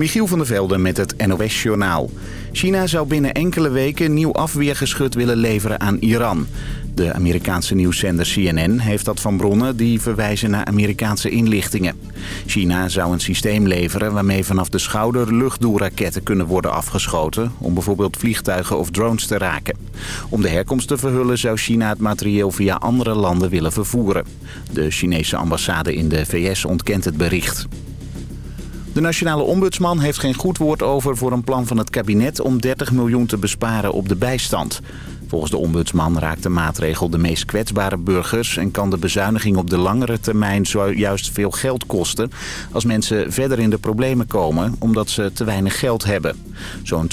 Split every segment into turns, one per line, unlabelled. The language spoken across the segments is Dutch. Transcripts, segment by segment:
Michiel van der Velde met het NOS-journaal. China zou binnen enkele weken nieuw afweergeschut willen leveren aan Iran. De Amerikaanse nieuwszender CNN heeft dat van bronnen die verwijzen naar Amerikaanse inlichtingen. China zou een systeem leveren waarmee vanaf de schouder luchtdoelraketten kunnen worden afgeschoten... om bijvoorbeeld vliegtuigen of drones te raken. Om de herkomst te verhullen zou China het materieel via andere landen willen vervoeren. De Chinese ambassade in de VS ontkent het bericht. De nationale ombudsman heeft geen goed woord over voor een plan van het kabinet om 30 miljoen te besparen op de bijstand. Volgens de ombudsman raakt de maatregel de meest kwetsbare burgers... en kan de bezuiniging op de langere termijn juist veel geld kosten... als mensen verder in de problemen komen omdat ze te weinig geld hebben. Zo'n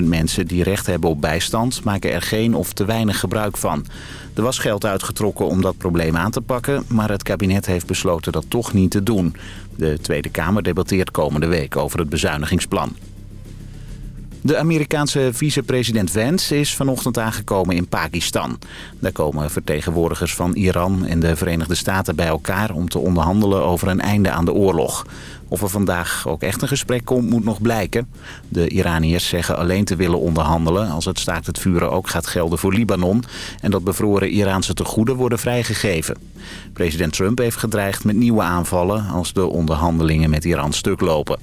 210.000 mensen die recht hebben op bijstand maken er geen of te weinig gebruik van. Er was geld uitgetrokken om dat probleem aan te pakken... maar het kabinet heeft besloten dat toch niet te doen. De Tweede Kamer debatteert komende week over het bezuinigingsplan. De Amerikaanse vicepresident Vance is vanochtend aangekomen in Pakistan. Daar komen vertegenwoordigers van Iran en de Verenigde Staten bij elkaar... om te onderhandelen over een einde aan de oorlog. Of er vandaag ook echt een gesprek komt, moet nog blijken. De Iraniërs zeggen alleen te willen onderhandelen... als het staakt het vuren ook gaat gelden voor Libanon... en dat bevroren Iraanse tegoeden worden vrijgegeven. President Trump heeft gedreigd met nieuwe aanvallen... als de onderhandelingen met Iran stuk lopen.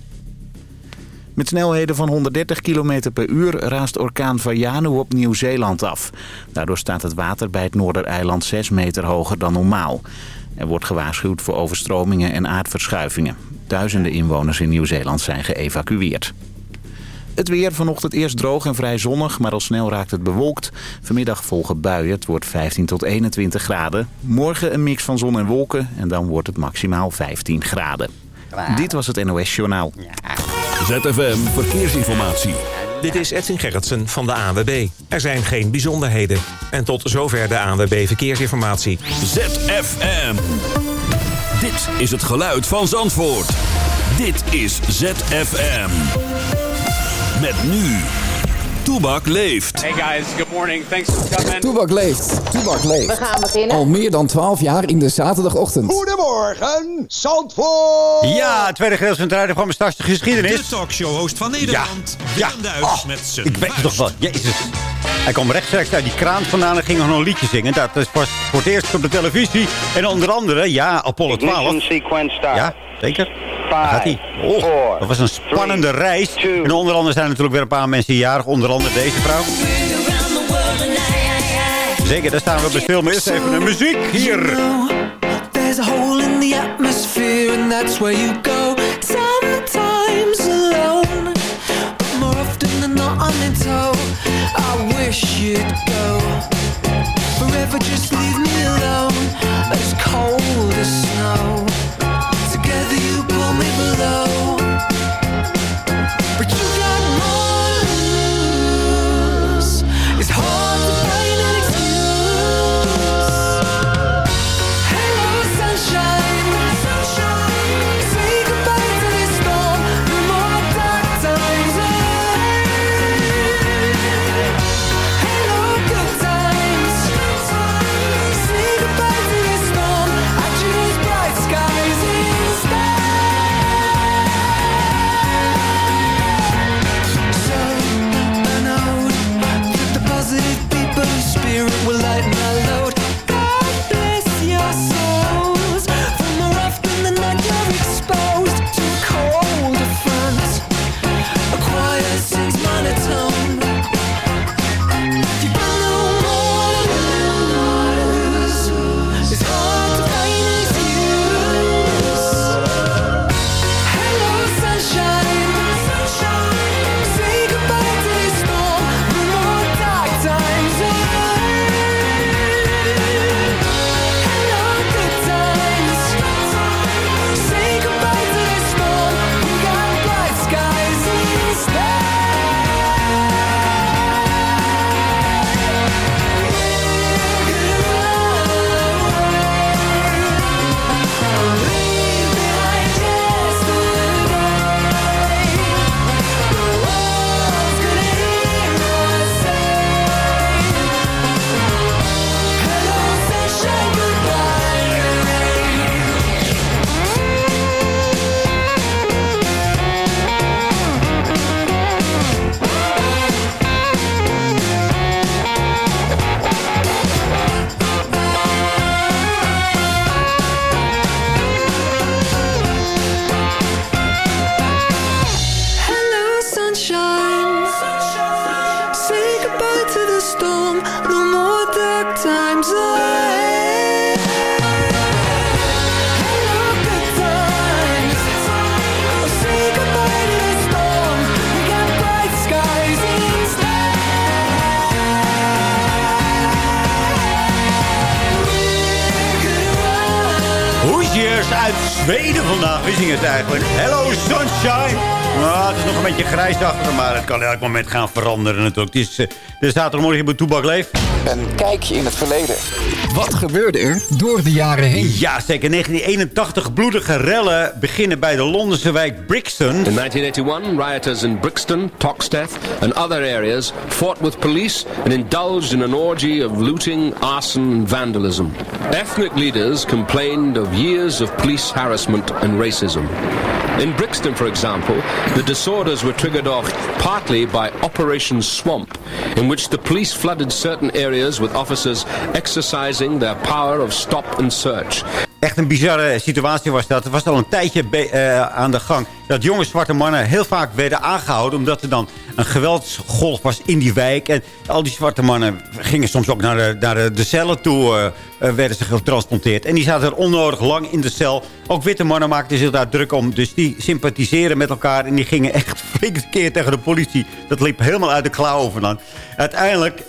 Met snelheden van 130 km per uur raast orkaan Vaianu op Nieuw-Zeeland af. Daardoor staat het water bij het Noordereiland 6 meter hoger dan normaal. Er wordt gewaarschuwd voor overstromingen en aardverschuivingen. Duizenden inwoners in Nieuw-Zeeland zijn geëvacueerd. Het weer vanochtend eerst droog en vrij zonnig, maar al snel raakt het bewolkt. Vanmiddag volgen buien, het wordt 15 tot 21 graden. Morgen een mix van zon en wolken en dan wordt het maximaal 15 graden. Dit was het NOS Journaal.
ZFM Verkeersinformatie.
Dit is Edwin Gerritsen van de ANWB. Er zijn geen bijzonderheden. En tot zover de ANWB Verkeersinformatie.
ZFM. Dit is het geluid van Zandvoort. Dit is ZFM. Met nu... Toebak leeft.
Hey guys, good morning. Thanks for coming.
Toebak leeft. Toebak leeft.
We gaan beginnen.
Al meer dan 12 jaar in de zaterdagochtend.
Goedemorgen, Zandvoort.
Ja, het tweede gedeelte van het radioprogramma Straks de Geschiedenis.
De talkshow-host van Nederland,
ja.
Willem Duis
Oh,
met zijn
Ik weet het toch wel. Jezus. Hij kwam rechtstreeks uit die kraan vandaan en ging nog een liedje zingen. Dat is voor het eerst op de televisie. En onder andere, ja, Apollo 12. Ja, zeker. Daar gaat hij. Oh, dat was een spannende reis. En onder andere zijn er natuurlijk weer een paar mensen jarig. Onder andere deze vrouw. Zeker, daar staan we bij stil. Maar eerst even de muziek hier.
There's a hole in the atmosphere and that's where you go Sometimes alone But more often than not I'm in tow I wish you'd go. Forever just leave me alone As cold as snow
uit Zweden vandaag. Wie zingen het eigenlijk? Hello Sunshine. Nou, het is nog een beetje grijs achter, maar het kan elk moment gaan veranderen natuurlijk. Het is uh, de zaterdagmorgen bij Toebak Leef.
Een kijkje in het verleden. Wat gebeurde er door de jaren heen?
Ja, zeker. 1981 bloedige rellen beginnen bij de Londense wijk Brixton.
In 1981, rioters in Brixton, Toxteth and other areas fought with police and indulged in an orgy of looting, arson and vandalism. Ethnic leaders complained of years of police harassment and racism. In Brixton, for example, the disorders were triggered off partly by Operation Swamp, in which the police flooded certain areas with officers exercising their power of stop and search.
Echt een bizarre situatie was dat. Er was al een tijdje uh, aan de gang dat jonge zwarte mannen heel vaak werden aangehouden... omdat er dan een geweldsgolf was in die wijk. En al die zwarte mannen gingen soms ook naar de, naar de, cellen toe... Uh, werden ze getransporteerd. En die zaten er onnodig lang in de cel. Ook witte mannen maakten zich daar druk om. Dus die sympathiseren met elkaar. En die gingen echt flink keer tegen de politie. Dat liep helemaal uit de klauwen vandaan. Uiteindelijk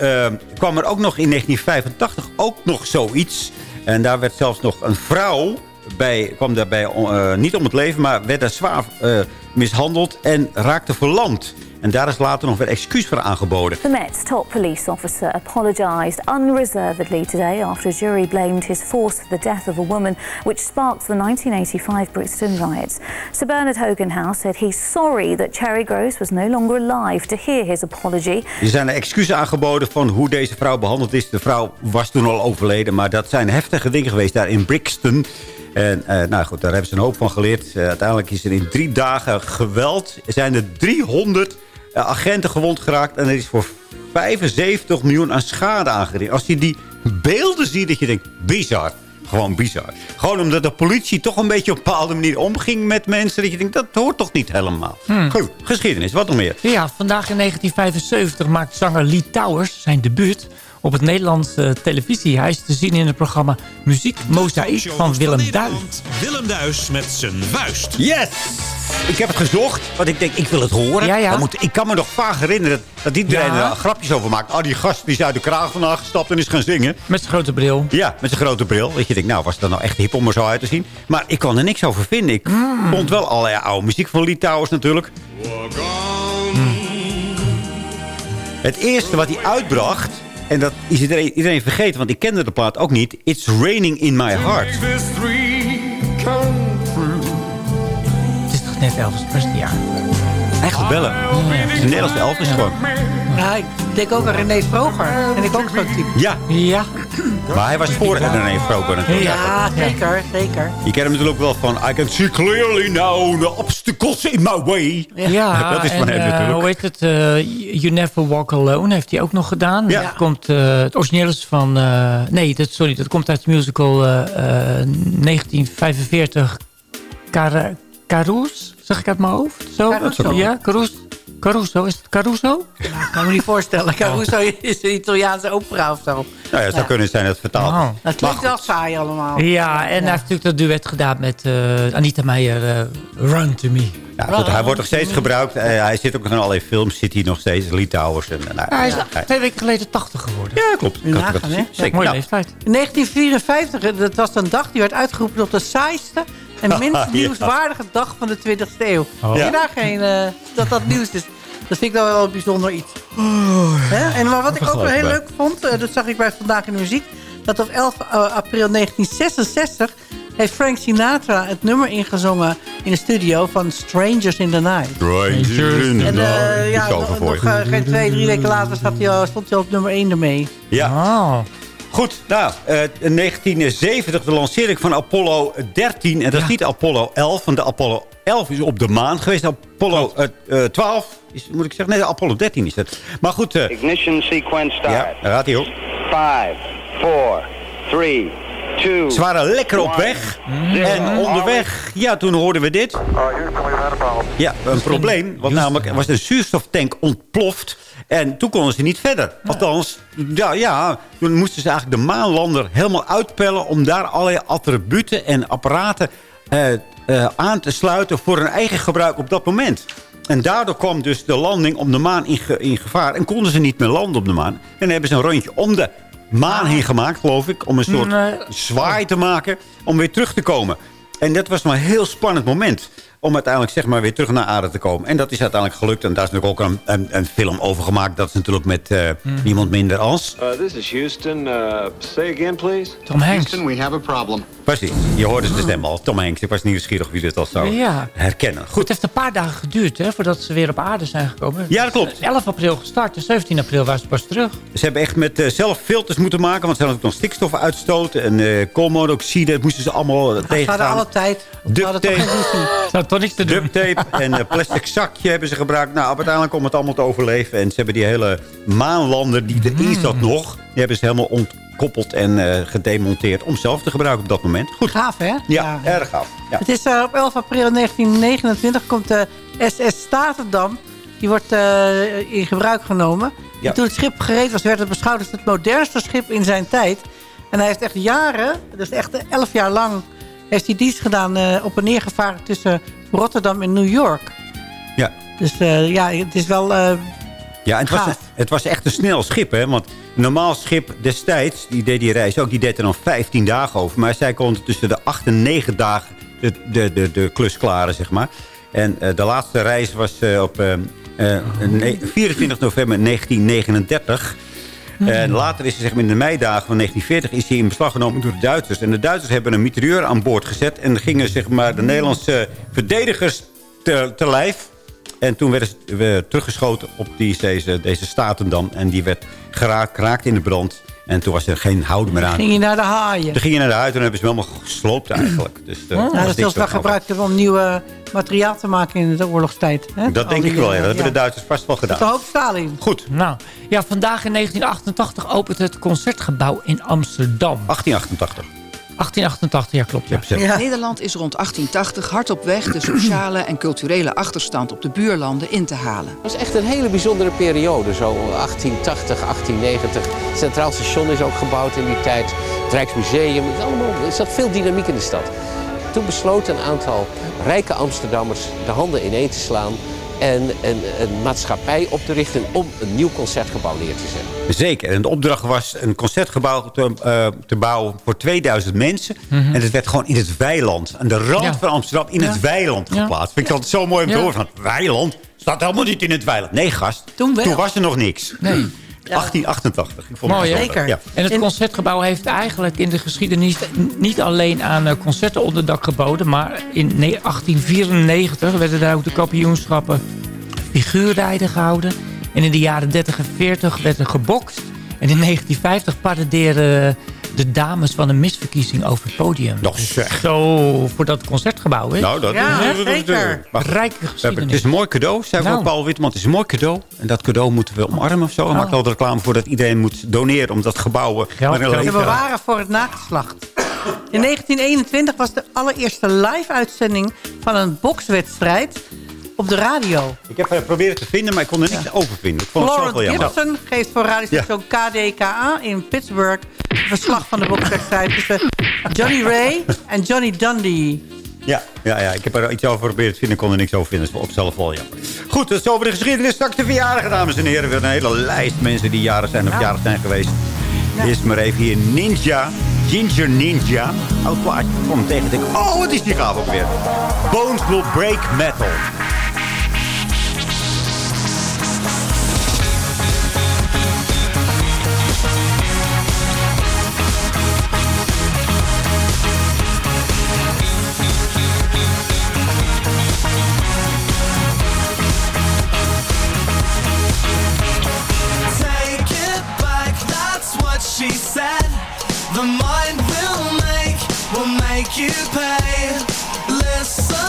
kwam er ook nog in 1985 ook nog zoiets... En daar werd zelfs nog een vrouw bij, kwam daarbij uh, niet om het leven, maar werd daar zwaar uh, mishandeld en raakte verlamd. En daar is later nog weer excuus voor aangeboden.
The Met's top police officer apologized unreservedly today after a jury blamed his force for the death of a woman, which sparked the 1985 Brixton riots. Sir Bernard Hogenhouse said he's sorry that Cherry Gross was no longer alive to hear his apology.
Er zijn excuses aangeboden van hoe deze vrouw behandeld is. De vrouw was toen al overleden, maar dat zijn heftige dingen geweest daar in Brixton. En uh, nou goed, daar hebben ze een hoop van geleerd. Uh, uiteindelijk is er in drie dagen geweld. Er zijn er 300 uh, agenten gewond geraakt. En er is voor 75 miljoen aan schade aangericht. Als je die beelden ziet, dat je denkt, bizar. Gewoon bizar. Gewoon omdat de politie toch een beetje op een bepaalde manier omging met mensen. Dat je denkt, dat hoort toch niet helemaal. Hmm. Goed, geschiedenis, wat nog meer?
Ja, vandaag in 1975 maakt zanger Lee Towers zijn debuut op het Nederlandse televisie. Hij is te zien in het programma Muziek Mozaïek van Willem Duis.
Willem Duis met zijn vuist.
Yes! Ik heb het gezocht, want ik denk, ik wil het horen.
Ja, ja.
Moet, ik kan me nog vaag herinneren dat iedereen ja. er grapjes over maakt. Oh, die gast die is uit de kraag vandaag gestapt en is gaan zingen.
Met zijn grote bril.
Ja, met zijn grote bril. Dat je denkt, nou, was dat nou echt hip om er zo uit te zien? Maar ik kon er niks over vinden. Ik mm. vond wel allerlei oude muziek van Lee Towers natuurlijk. Mm. Het eerste wat hij uitbracht... En dat is iedereen, iedereen vergeten, want ik kende de plaat ook niet. It's Raining in My Heart.
Het is toch net Elvis Presley, ja?
Eigenlijk bellen. Het is een Nederlandse Elvis gewoon.
Ja, ik denk ook aan René Vroger. En ik ook zo'n type.
Ja.
Ja.
Maar hij was voor René Vroger natuurlijk.
Ja, zeker, zeker.
Je kent hem natuurlijk wel van... I can see clearly now the obstacles in my way.
Ja,
dat is van
en,
hem natuurlijk.
Uh, hoe heet het? Uh, you Never Walk Alone heeft hij ook nog gedaan.
Ja.
Dat komt, uh, het origineel is van... nee, dat, sorry, dat komt uit de musical 1945 Car Carouse. Zeg ik uit mijn hoofd? Zo?
Caruso.
Ja, Caruso. Caruso, is het Caruso? Ja, ik kan me niet voorstellen. Caruso is een Italiaanse opera of zo.
Nou ja, het zou kunnen zijn dat het vertaald
Oh.
Het klinkt wel saai allemaal.
Ja, en hij heeft natuurlijk dat duet gedaan met uh, Anita Meijer, uh, Run To Me.
Ja, goed, hij wordt nog steeds gebruikt. Uh, hij zit ook in allerlei films, zit hij nog steeds, Lee Towers. En, nou,
hij is
ja,
twee weken geleden 80 geworden.
Ja, klopt.
Nagaan, hè?
zeker.
Mooie
Nou,
leeftijd.
In 1954, dat was een dag die werd uitgeroepen tot de saaiste en minst
Ja.
nieuwswaardige dag van de 20e eeuw.
Oh.
Je daar geen, eh, dat dat nieuws is? Dat vind ik dan wel een bijzonder iets. Hè? En maar wat ik ook wel heel leuk vond, eh, dat zag ik bij Vandaag in de Muziek... dat op 11 april 1966 heeft Frank Sinatra het nummer ingezongen in de studio van Strangers in the Night. En eh, ja, nog, nog, eh, geen twee, drie weken later hij, al- stond hij op nummer 1 ermee.
Ja,
Oh.
Goed. Nou, eh, in 1970 de lancering van Apollo 13. En dat is niet Apollo 11, want de Apollo 11 is op de maan geweest. Apollo eh, eh, 12 is, moet ik zeggen, nee, de Apollo 13 is het. Maar goed, eh,
Ignition sequence start.
ja, daar gaat hij op.
Five, four, three, two.
Ze waren lekker op weg. En onderweg, ja, toen hoorden we dit. Ja, een probleem. Want namelijk was de zuurstoftank ontploft. En toen konden ze niet verder. Althans, ja, ja, toen moesten ze eigenlijk de maanlander helemaal uitpellen... om daar allerlei attributen en apparaten eh, eh, aan te sluiten... voor hun eigen gebruik op dat moment. En daardoor kwam dus de landing om de maan in, ge- in gevaar. En konden ze niet meer landen op de maan. En dan hebben ze een rondje om de maan heen gemaakt, geloof ik. Om een soort
Nee.
zwaai te maken om weer terug te komen. En dat was maar een heel spannend moment om uiteindelijk zeg maar weer terug naar aarde te komen. En dat is uiteindelijk gelukt. En daar is natuurlijk ook een, een, een film over gemaakt. Dat is natuurlijk met uh, niemand minder als...
Uh, this is Houston. Uh, say again, please.
Tom Hanks.
Houston, we have a problem.
Precies. Je hoorde zijn stem al. Tom Hanks. Ik was nieuwsgierig wie dit al zou
ja.
herkennen. Goed.
Het heeft een paar dagen geduurd hè, voordat ze weer op aarde zijn gekomen.
Ja, dat klopt.
11 april gestart. En 17 april waren ze pas terug.
Ze hebben echt met uh, zelf filters moeten maken. Want ze hadden ook nog stikstof uitstoten. En uh, koolmonoxide. Dat moesten ze allemaal tegengaan.
Ze hadden alle tijd.
Duct tape.
Toch niks te doen.
Duct tape en uh, plastic zakje hebben ze gebruikt. Nou, uiteindelijk om het allemaal te overleven. En ze hebben die hele maanlander die erin zat
Mm.
nog... die hebben ze helemaal ontkoppeld en uh, gedemonteerd... om zelf te gebruiken op dat moment. Goed.
Gaaf, hè?
Ja, ja. erg gaaf. Ja.
Het is uh, op 11 april 1929 komt de SS Statendam. Die wordt uh, in gebruik genomen. Ja. En toen het schip gereed was, werd het beschouwd als het modernste schip in zijn tijd. En hij heeft echt jaren, dus echt 11 jaar lang... heeft hij dienst gedaan uh, op en neer gevaren tussen Rotterdam en New York.
Ja.
Dus uh, ja, het is wel uh,
Ja, het was, een, het was echt een snel schip, hè. Want normaal schip destijds, die deed die reis ook... die deed er dan 15 dagen over. Maar zij kon tussen de 8 en 9 dagen de, de, de, de klus klaren, zeg maar. En uh, de laatste reis was op 24 november 1939... En later is hij zeg maar, in de meidagen van 1940 is hij in beslag genomen door de Duitsers. En de Duitsers hebben een mitrailleur aan boord gezet. En gingen zeg maar, de Nederlandse verdedigers te, te lijf. En toen werden ze teruggeschoten op die, deze, deze Statendam. En die werd geraakt in de brand. En toen was er geen houden meer aan.
Ging je naar de haaien?
Toen ging je naar de huid en hebben ze hem helemaal gesloopt eigenlijk. Dus, uh,
oh, dat is wel gebruikt om nieuw uh, materiaal te maken in de oorlogstijd. Hè?
Dat Al denk ik wel, ja. Dat ja. hebben de Duitsers vast wel gedaan.
De hoop Stalin.
Goed.
Nou, ja, vandaag in 1988 opent het Concertgebouw in Amsterdam.
1888.
1888, ja klopt. Ja.
Ja. Nederland is rond 1880 hard op weg de sociale en culturele achterstand op de buurlanden in te halen.
Het was echt een hele bijzondere periode, zo 1880, 1890. Het Centraal Station is ook gebouwd in die tijd. Het Rijksmuseum, het allemaal, er zat veel dynamiek in de stad. Toen besloten een aantal rijke Amsterdammers de handen ineen te slaan en een, een, maatschappij op te richten om een nieuw concertgebouw neer te zetten.
Zeker. En de opdracht was een concertgebouw te, uh, te bouwen voor 2000 mensen. Mm -hmm. En het werd gewoon in het weiland. Aan de rand ja. van Amsterdam in ja. het weiland geplaatst. Vind ik altijd zo mooi om te horen. Van, weiland? Staat helemaal niet in het weiland. Nee, gast.
Toen,
Toen was er nog niks.
Nee.
1888. Ik vond
Mooi,
het
zeker.
Ja.
En het Concertgebouw heeft eigenlijk in de geschiedenis niet alleen aan concerten onder dak geboden, maar in 1894 werden daar ook de kampioenschappen figuurrijden gehouden. En in de jaren 30 en 40 werd er gebokst. En in 1950 paradeerden de dames van een misverkiezing over het podium.
Nog zeg.
Zo, voor dat concertgebouw, hè?
Nou, dat
ja, is zeker.
Rijke geschiedenis.
Het is een mooi cadeau, zei nou. Paul Witman. Het is een mooi cadeau. En dat cadeau moeten we omarmen of zo. Hij oh. maakt al de reclame voor dat iedereen moet doneren om dat gebouw...
Ja, te bewaren voor het nageslacht. In 1921 was de allereerste live-uitzending van een bokswedstrijd op de radio.
Ik heb geprobeerd te vinden, maar ik kon er niks ja. over vinden. Ik vond
Florence
het
Gibson geeft voor radiostation ja. KDKA in Pittsburgh... verslag van de bokswedstrijd tussen Johnny Ray en Johnny Dundee.
Ja, ja, ja, ik heb er iets over geprobeerd te vinden. Ik kon er niks over vinden. Dat is op zelf wel jammer. Goed, dat is over de geschiedenis. Straks de verjaardagen, dames en heren. Weer een hele lijst mensen die jaren zijn of ja. jarig zijn geweest. Ja. Eerst maar even hier Ninja. Ginger Ninja. Oud plaatje. Ik kwam hem tegen en denk, oh, wat is die gaaf ook weer. Bones will break metal.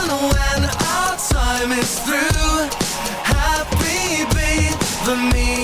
When our time is through. Happy be the me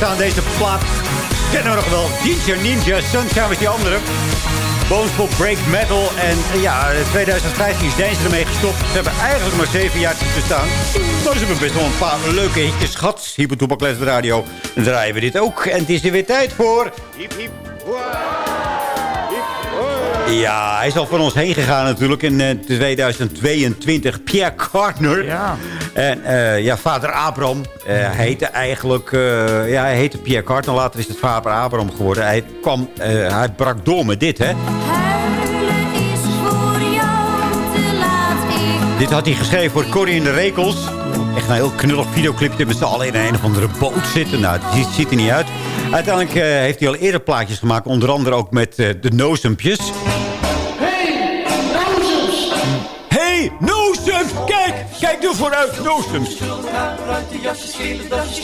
bestaan deze plaat. Kennen we nog wel. DJ Ninja, Sunshine was die andere. Bones for Break Metal. En eh, ja, 2015 zijn ze ermee gestopt. Ze hebben eigenlijk maar zeven jaar bestaan. Maar ze hebben best wel een paar leuke hitjes gehad. Hier op Toepak Les Radio. Draaien we dit ook. En het is er weer tijd voor... Hiep, hiep. Ja, hij is al van ons heen gegaan natuurlijk in eh, 2022. Pierre Gardner.
Ja.
En eh, ja, vader Abraham. eh, hij heette eigenlijk... eh, ja, hij heette Pierre Gardner. Later is het vader Abraham geworden. Hij, kwam, eh, hij brak door met dit, hè. Dit had hij geschreven voor Corrie in de Rekels. Echt een heel knullig videoclipje met z'n allen in een of andere boot zitten. Nou, het ziet, ziet er niet uit. Uiteindelijk eh, heeft hij al eerder plaatjes gemaakt. Onder andere ook met eh, de Nozempjes. Nozems! Kijk! Kijk er vooruit,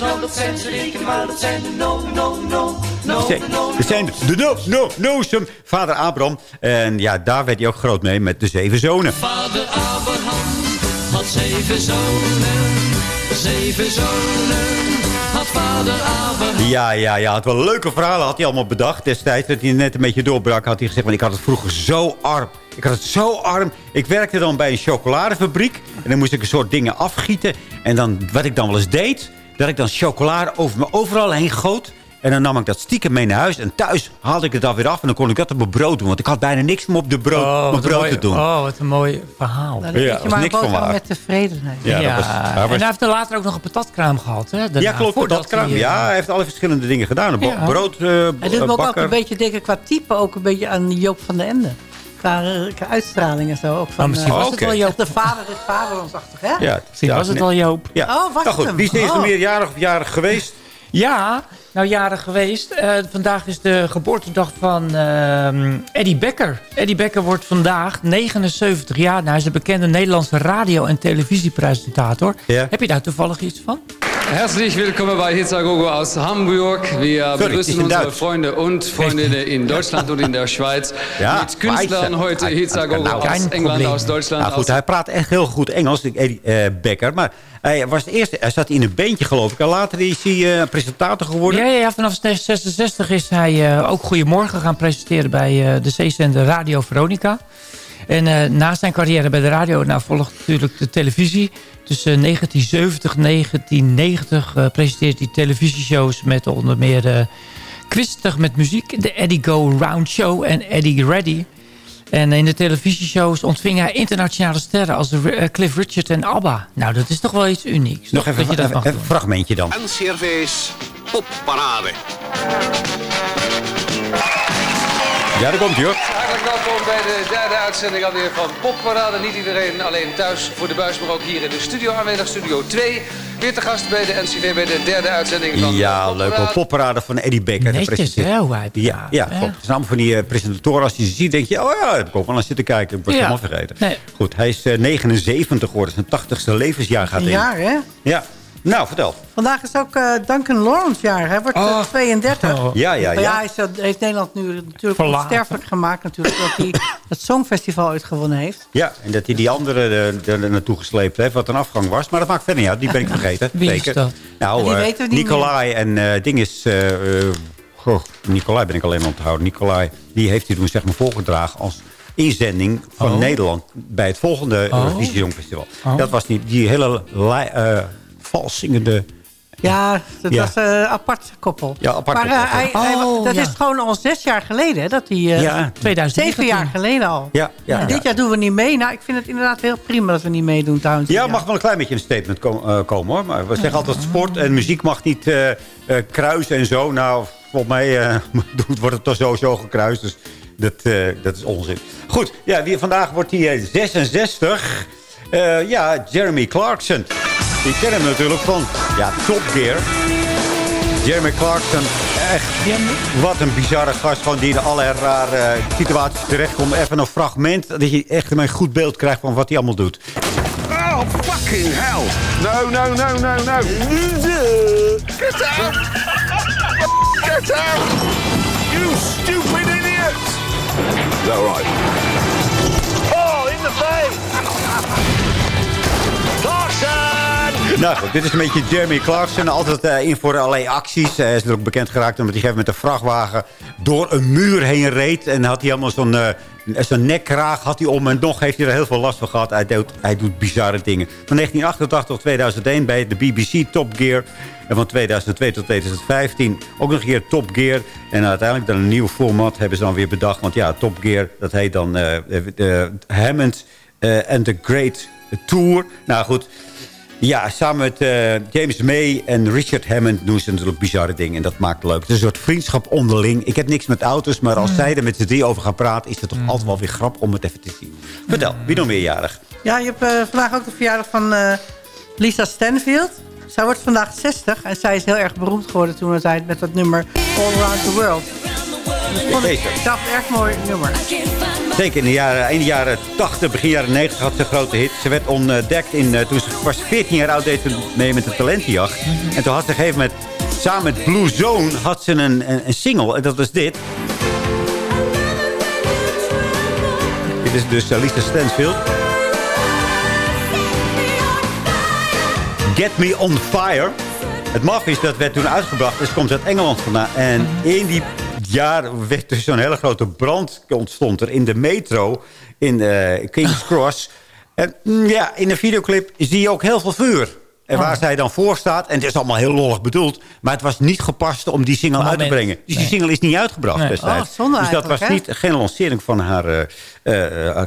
nou dat zijn ze dat zijn de no, no, no, no,
Zijn-
no,
We zijn de no, no, Nozem, vader Abraham. En ja, daar werd hij ook groot mee met de zeven zonen.
Vader Abraham had zeven zonen, zeven zonen had.
Ja, ja, ja. Het wel leuke verhalen had hij allemaal bedacht destijds. Dat hij net een beetje doorbrak, had hij gezegd... Want ik had het vroeger zo arm. Ik had het zo arm. Ik werkte dan bij een chocoladefabriek. En dan moest ik een soort dingen afgieten. En dan, wat ik dan wel eens deed... Dat ik dan chocolade over me overal heen goot. En dan nam ik dat stiekem mee naar huis. En thuis haalde ik het dan weer af. En dan kon ik dat op mijn brood doen. Want ik had bijna niks meer op de brood,
Oh,
mijn brood te doen.
Oh, wat een mooi verhaal.
Dan
Ja,
je maar
niks van waar.
met tevredenheid.
Ja, dat was- hij was-
En hij heeft er later ook nog een patatkraam gehad. Hè, daarna,
ja, klopt.
voordat
Dat kraam.
hij, eh,
Ja, hij heeft alle verschillende dingen gedaan.
Ja.
brood eh,
Hij doet me ook, ook een beetje denken qua type ook een beetje aan Joop van den Ende. Qua, eh, uitstraling en zo. Ook van,
Oh, misschien
eh,
was het wel Joop.
De vader is vaderlandsachtig, hè?
Ja,
Misschien was het wel Joop.
Ja.
Oh, was
nou goed,
het hem?
wie is
Oh.
meerjarig of jarig geweest?
Ja, nou jaren geweest. Eh, vandaag is de geboortedag van ehm, Eddie Becker. Eddie Becker wordt vandaag 79 jaar. Nou, hij is een bekende Nederlandse radio- en televisiepresentator.
Ja.
Heb je daar toevallig iets van?
Herzlich willkommen bei Hitzagogo aus Hamburg. Wir
Sorry,
begrüßen unsere
Deutsch.
Freunde und Freundinnen in Deutschland und in der Schweiz
Ja,
mit Künstlern heute Hitzagogo
hij-
aus
kein
England,
probleem.
aus Deutschland.
Nou goed,
aus
hij praat echt heel goed Engels, Eddie eh, Becker. Maar hij was de eerste, hij zat in een beentje geloof ik. En later is hij eh, presentator geworden.
Ja, ja, ja, vanaf 66 is hij eh, ook Goedemorgen gaan presenteren bij eh, de zeezender Radio Veronica. En eh, na zijn carrière bij de radio nou, volgt natuurlijk de televisie. Tussen 1970 en 1990 eh, presenteert hij televisieshows met onder meer eh Quiztig met muziek, de Eddie Go Round Show en Eddie Ready. En in de televisieshows ontving hij internationale sterren als eh, Cliff Richard en ABBA. Nou, dat is toch wel iets unieks.
Nog even,
dat je dat
een fragmentje dan.
NCRV's popparade.
Ja, daar komt hij hoor.
Hartelijk welkom bij de derde uitzending alweer van Popparade. Niet iedereen alleen thuis voor de buis, maar ook hier in de studio aanwezig. Studio 2. Weer te gast bij de NCV bij de derde uitzending van
Ja, leuk hoor. Popparade van Eddie Becker. de
Netjes, hoe hij
Ja, ja klopt. Het zijn allemaal van die eh, presentatoren. Als je ze ziet, denk je... Oh ja, heb ik ook wel aan zitten kijken. Ik was
Ja.
helemaal vergeten.
Nee.
Goed, hij is eh, 79 geworden. Zijn 80ste levensjaar gaat
Een
in.
jaar, hè?
Ja. Nou, vertel.
Vandaag is ook eh, Duncan Lawrence jaar. Hij wordt eh, 32.
Oh. Ja, ja,
Maar
ja.
hij is, eh, heeft Nederland nu natuurlijk onsterfelijk gemaakt. Natuurlijk, dat hij het Songfestival uitgewonnen heeft.
Ja, en dat hij die andere er, naartoe gesleept heeft, wat een afgang was. Maar dat maakt verder niet uit, die ben ik vergeten.
Wie is dat?
Nou,
Die
eh,
weten we niet
Nicolai en eh ding is... eh, eh, goh, Nicolai ben ik alleen aan het houden. Nicolai, die heeft hij toen zeg maar voorgedragen als inzending van
Oh.
Nederland... bij het volgende
Oh.
Eurovisie Songfestival.
Oh.
Dat was die, die hele li- eh, vals zingende...
Ja, dat
Ja.
was een apart koppel.
Ja, apart
maar eh,
koppel.
hij, hij-
Oh,
dat
ja.
is gewoon al zes jaar geleden. Hè, dat hij, eh,
Ja.
2019.
Zeven jaar geleden al.
Ja, ja,
En
ja.
dit jaar doen we niet mee. Nou, ik vind het inderdaad heel prima dat we niet meedoen trouwens.
Ja, mag wel een klein beetje een statement ko- eh, komen hoor. Maar we zeggen altijd sport en muziek mag niet eh, eh, kruisen en zo. Nou, volgens mij eh, wordt het toch sowieso gekruist. Dus dat, eh, dat is onzin. Goed, ja, wie, vandaag wordt hij 66. Eh, ja, Jeremy Clarkson. Die kennen hem natuurlijk van ja, Top Gear. Jeremy Clarkson, echt, wat een bizarre gast. Gewoon die in alle rare situaties terechtkomt. Even een fragment, dat je echt een goed beeld krijgt van wat hij allemaal doet.
Oh, fucking hell. No, no, no, no, no. Get out! Get out! You stupid idiot! Is that right?
Nou goed, dit is een beetje Jeremy Clarkson. Altijd uh, in voor allerlei acties. Hij is er ook bekend geraakt omdat hij met een vrachtwagen door een muur heen reed. En had hij allemaal zo'n uh, zo'n nekkraag had hij om. En nog heeft hij er heel veel last van gehad. Hij doet, hij doet bizarre dingen. Van 1988 tot 2001 bij de BBC Top Gear. En van 2002 tot 2015 ook nog een keer Top Gear. En uiteindelijk dan een nieuw format hebben ze dan weer bedacht. Want ja, Top Gear, dat heet dan Hammond and the Great Tour. Nou goed, ja, samen met uh, James May en Richard Hammond doen ze natuurlijk bizarre dingen. En dat maakt het leuk. Het is een soort vriendschap onderling. Ik heb niks met auto's, maar als mm. zij er met z'n drie over gaan praten... is het toch mm. altijd wel weer grappig om het even te zien. Vertel, wie nog meerjarig?
Ja, je hebt uh, vandaag ook de verjaardag van uh, Lisa Stanfield. Zij wordt vandaag 60 en zij is heel erg beroemd geworden toen zij met dat nummer All Around the World. Dat ik een erg mooi nummer.
Zeker in de jaren, in de jaren 80, begin jaren 90 had ze een grote hit. Ze werd ontdekt in, uh, toen ze pas 14 jaar oud deed mee met de talentenjacht. En toen had ze een gegeven moment, samen met Blue Zone, had ze een, een, een single. En dat was dit. Dit is dus uh, Lisa Stansfield. Get Me On Fire. Het maf is, dat werd toen uitgebracht. Dus komt uit Engeland vandaan. En in die jaar werd dus zo'n hele grote brand ontstond er in de metro in uh, King's Cross. En mm, ja, in de videoclip zie je ook heel veel vuur. En waar oh. zij dan voor staat. En het is allemaal heel lollig bedoeld. Maar het was niet gepast om die single uit te brengen. Dus die single is niet uitgebracht nee. destijds.
Oh,
dus dat was niet, geen lancering van haar uh,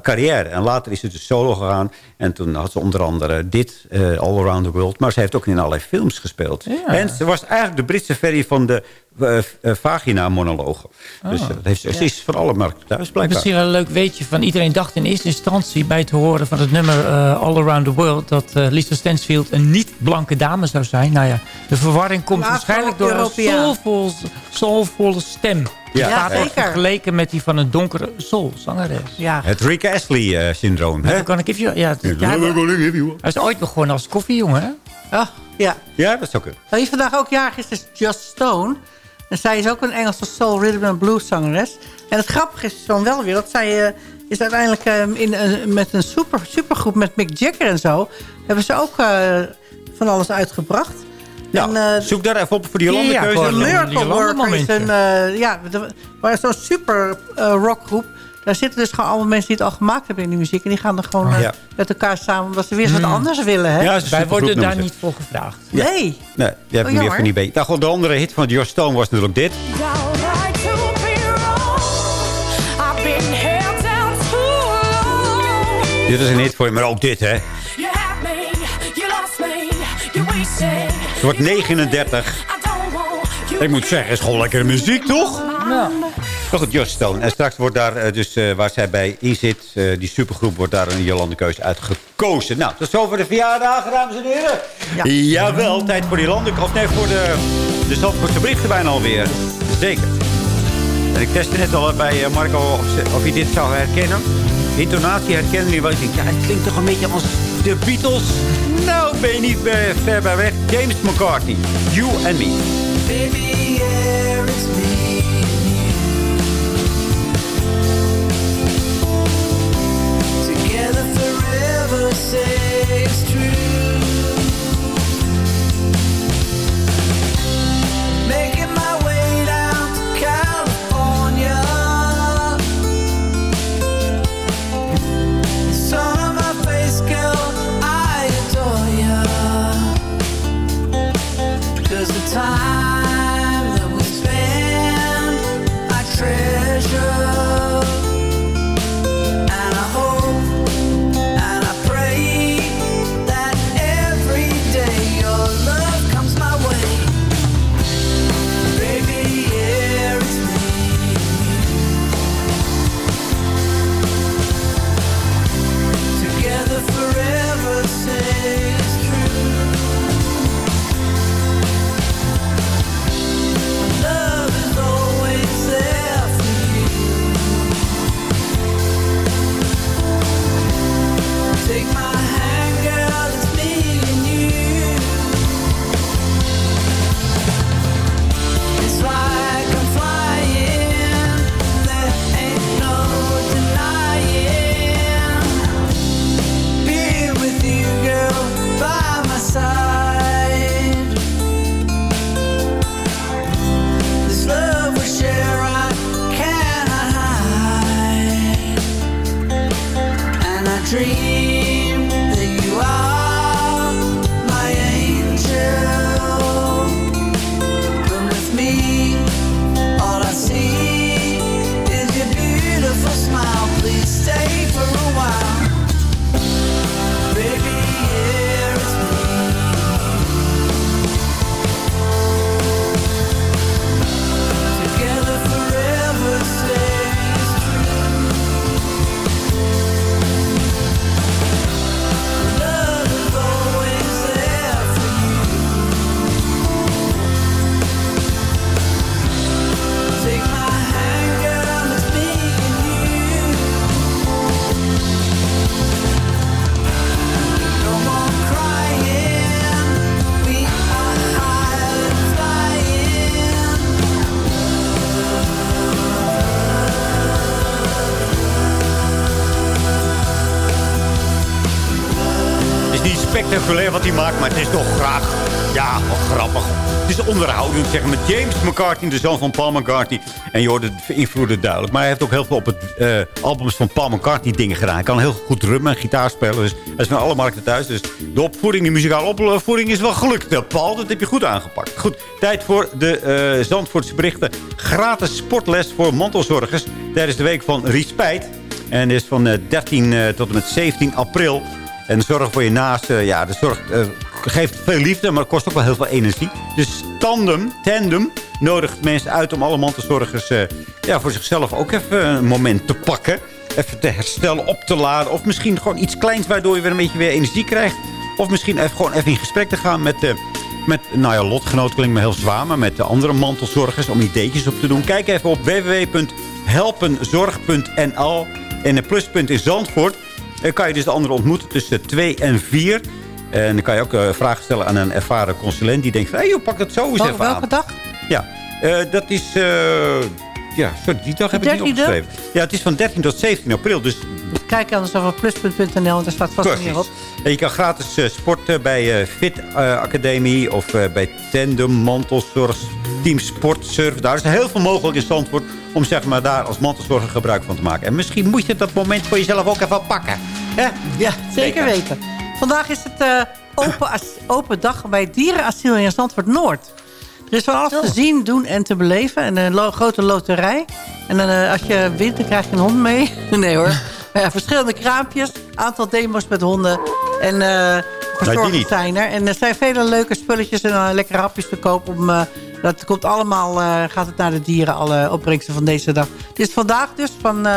carrière. En later is ze dus solo gegaan. En toen had ze onder andere dit, All Around the World. Maar ze heeft ook in allerlei films gespeeld. En ze was eigenlijk de Britse versie van de uh, vagina-monologen. Oh. Dus dat heeft, ze is van alle markten thuis blijkbaar.
Misschien wel een leuk weetje van iedereen dacht in eerste instantie... bij het horen van het nummer All Around the World... dat Lisa Stansfield een niet-blanke dame zou zijn. Nou ja, de verwarring komt waarschijnlijk door een soulful, soulvolle stem. Ja, ja zeker. vergeleken met die van een donkere soul-zangeres.
Ja. Het Rick Astley-syndroom. Uh,
kan ik even... Ja, ja, hij is ooit begonnen als koffiejongen, hè?
Oh, ja.
Ja, dat is ook.
Wie vandaag ook jarig is, is Just Stone. En zij is ook een Engelse soul, rhythm and blues zangeres. En het grappige is dan wel weer dat zij uh, is uiteindelijk uh, in, uh, met een super, supergroep met Mick Jagger en zo... hebben ze ook van alles uitgebracht.
Ja, en, zoek daar even op voor die landenkeuze.
Ja, Miracle Worker is een, ja, zo'n super rockgroep. Daar zitten dus gewoon allemaal mensen die het al gemaakt hebben in de muziek. En die gaan er gewoon oh, met elkaar samen, omdat ze weer eens wat hmm. anders willen. Hè?
Ja, Wij worden daar niet voor gevraagd.
Nee. Nee,
die heb ik oh, meer van niet. Nou, gewoon de andere hit van George Stone was natuurlijk dit. Dit is een hit voor je, maar ook dit, hè. Ze wordt 39. Ik moet zeggen, is gewoon lekkere muziek, toch? Ja. Maar goed, Josh Stone. En straks wordt daar uh, dus, uh, waar zij bij in zit, uh, die supergroep, wordt daar een Jolande Keus uitgekozen. Nou, tot zover de verjaardag, dames en heren. Ja. Jawel, tijd voor die landen... Of nee, voor de, de Zandvoortse berichten bijna alweer. Zeker. En ik testte net al bij Marco of, of hij dit zou herkennen. Intonatie herkennen jullie wel. Ik denk, ja, het klinkt toch een beetje als de Beatles. Nou, ben je niet ver bij weg. James McCartney, You and Me. Baby, maakt, maar het is toch graag, ja, grappig. Het is onderhoudend, zeg maar. James McCartney, de zoon van Paul McCartney. En je hoort de invloeden duidelijk. Maar hij heeft ook heel veel op het eh, albums van Paul McCartney dingen gedaan. Hij kan heel goed drummen en gitaar spelen. Dus hij is van alle markten thuis. Dus de opvoeding, de muzikale opvoeding is wel gelukt. eh, Paul, dat heb je goed aangepakt. Goed, tijd voor de eh Zandvoortse berichten. Gratis sportles voor mantelzorgers tijdens de week van Respijt. En is van eh, 13 eh, tot en met 17 april. En zorg voor je naasten. Ja, de zorg eh, geeft veel liefde, maar kost ook wel heel veel energie. Dus Tandem, Tandem nodigt mensen uit om alle mantelzorgers eh, ja, voor zichzelf ook even een moment te pakken. Even te herstellen, op te laden. Of misschien gewoon iets kleins waardoor je weer een beetje weer energie krijgt. Of misschien even, gewoon even in gesprek te gaan met... eh, met, nou ja, lotgenoot klinkt me heel zwaar, maar met de andere mantelzorgers om ideetjes op te doen. Kijk even op www.helpenzorg.nl. En een pluspunt in Zandvoort eh, kan je dus de anderen ontmoeten tussen 2 en 4. En dan kan je ook eh, vragen stellen aan een ervaren consulent. Die denkt van, hé hey, joh, pak het zo eens
Wel-
even
welke
aan.
dag?
Ja, eh, dat is... eh, ja, sorry, die dag heb ik niet
13e?
opgeschreven. Ja, het is van 13 tot 17 april. Dus
Kijk anders over pluspunt.nl, want daar staat vast
Precies.
meer op.
En je kan gratis sporten bij Fit Academie of bij Tandem, Mantelzorg, Team Sport, Surf. Daar is heel veel mogelijk in Zandvoort om zeg maar, daar als mantelzorger gebruik van te maken. En misschien moet je dat moment voor jezelf ook even pakken. Hè?
Ja, zeker weten. Vandaag is het eh, open, open dag bij het dierenasiel in Zandvoort Noord. Er is van alles te zien, doen en te beleven. En een lo- grote loterij. En dan, eh, als je wint, dan krijg je een hond mee. nee hoor. Maar ja, verschillende kraampjes. Aantal demo's met honden. En eh verzorgers zijn er. En er zijn vele leuke spulletjes en eh, lekkere hapjes te koop. Om, eh, dat komt allemaal, eh, gaat het naar de dieren, alle opbrengsten van deze dag. Het is vandaag dus van,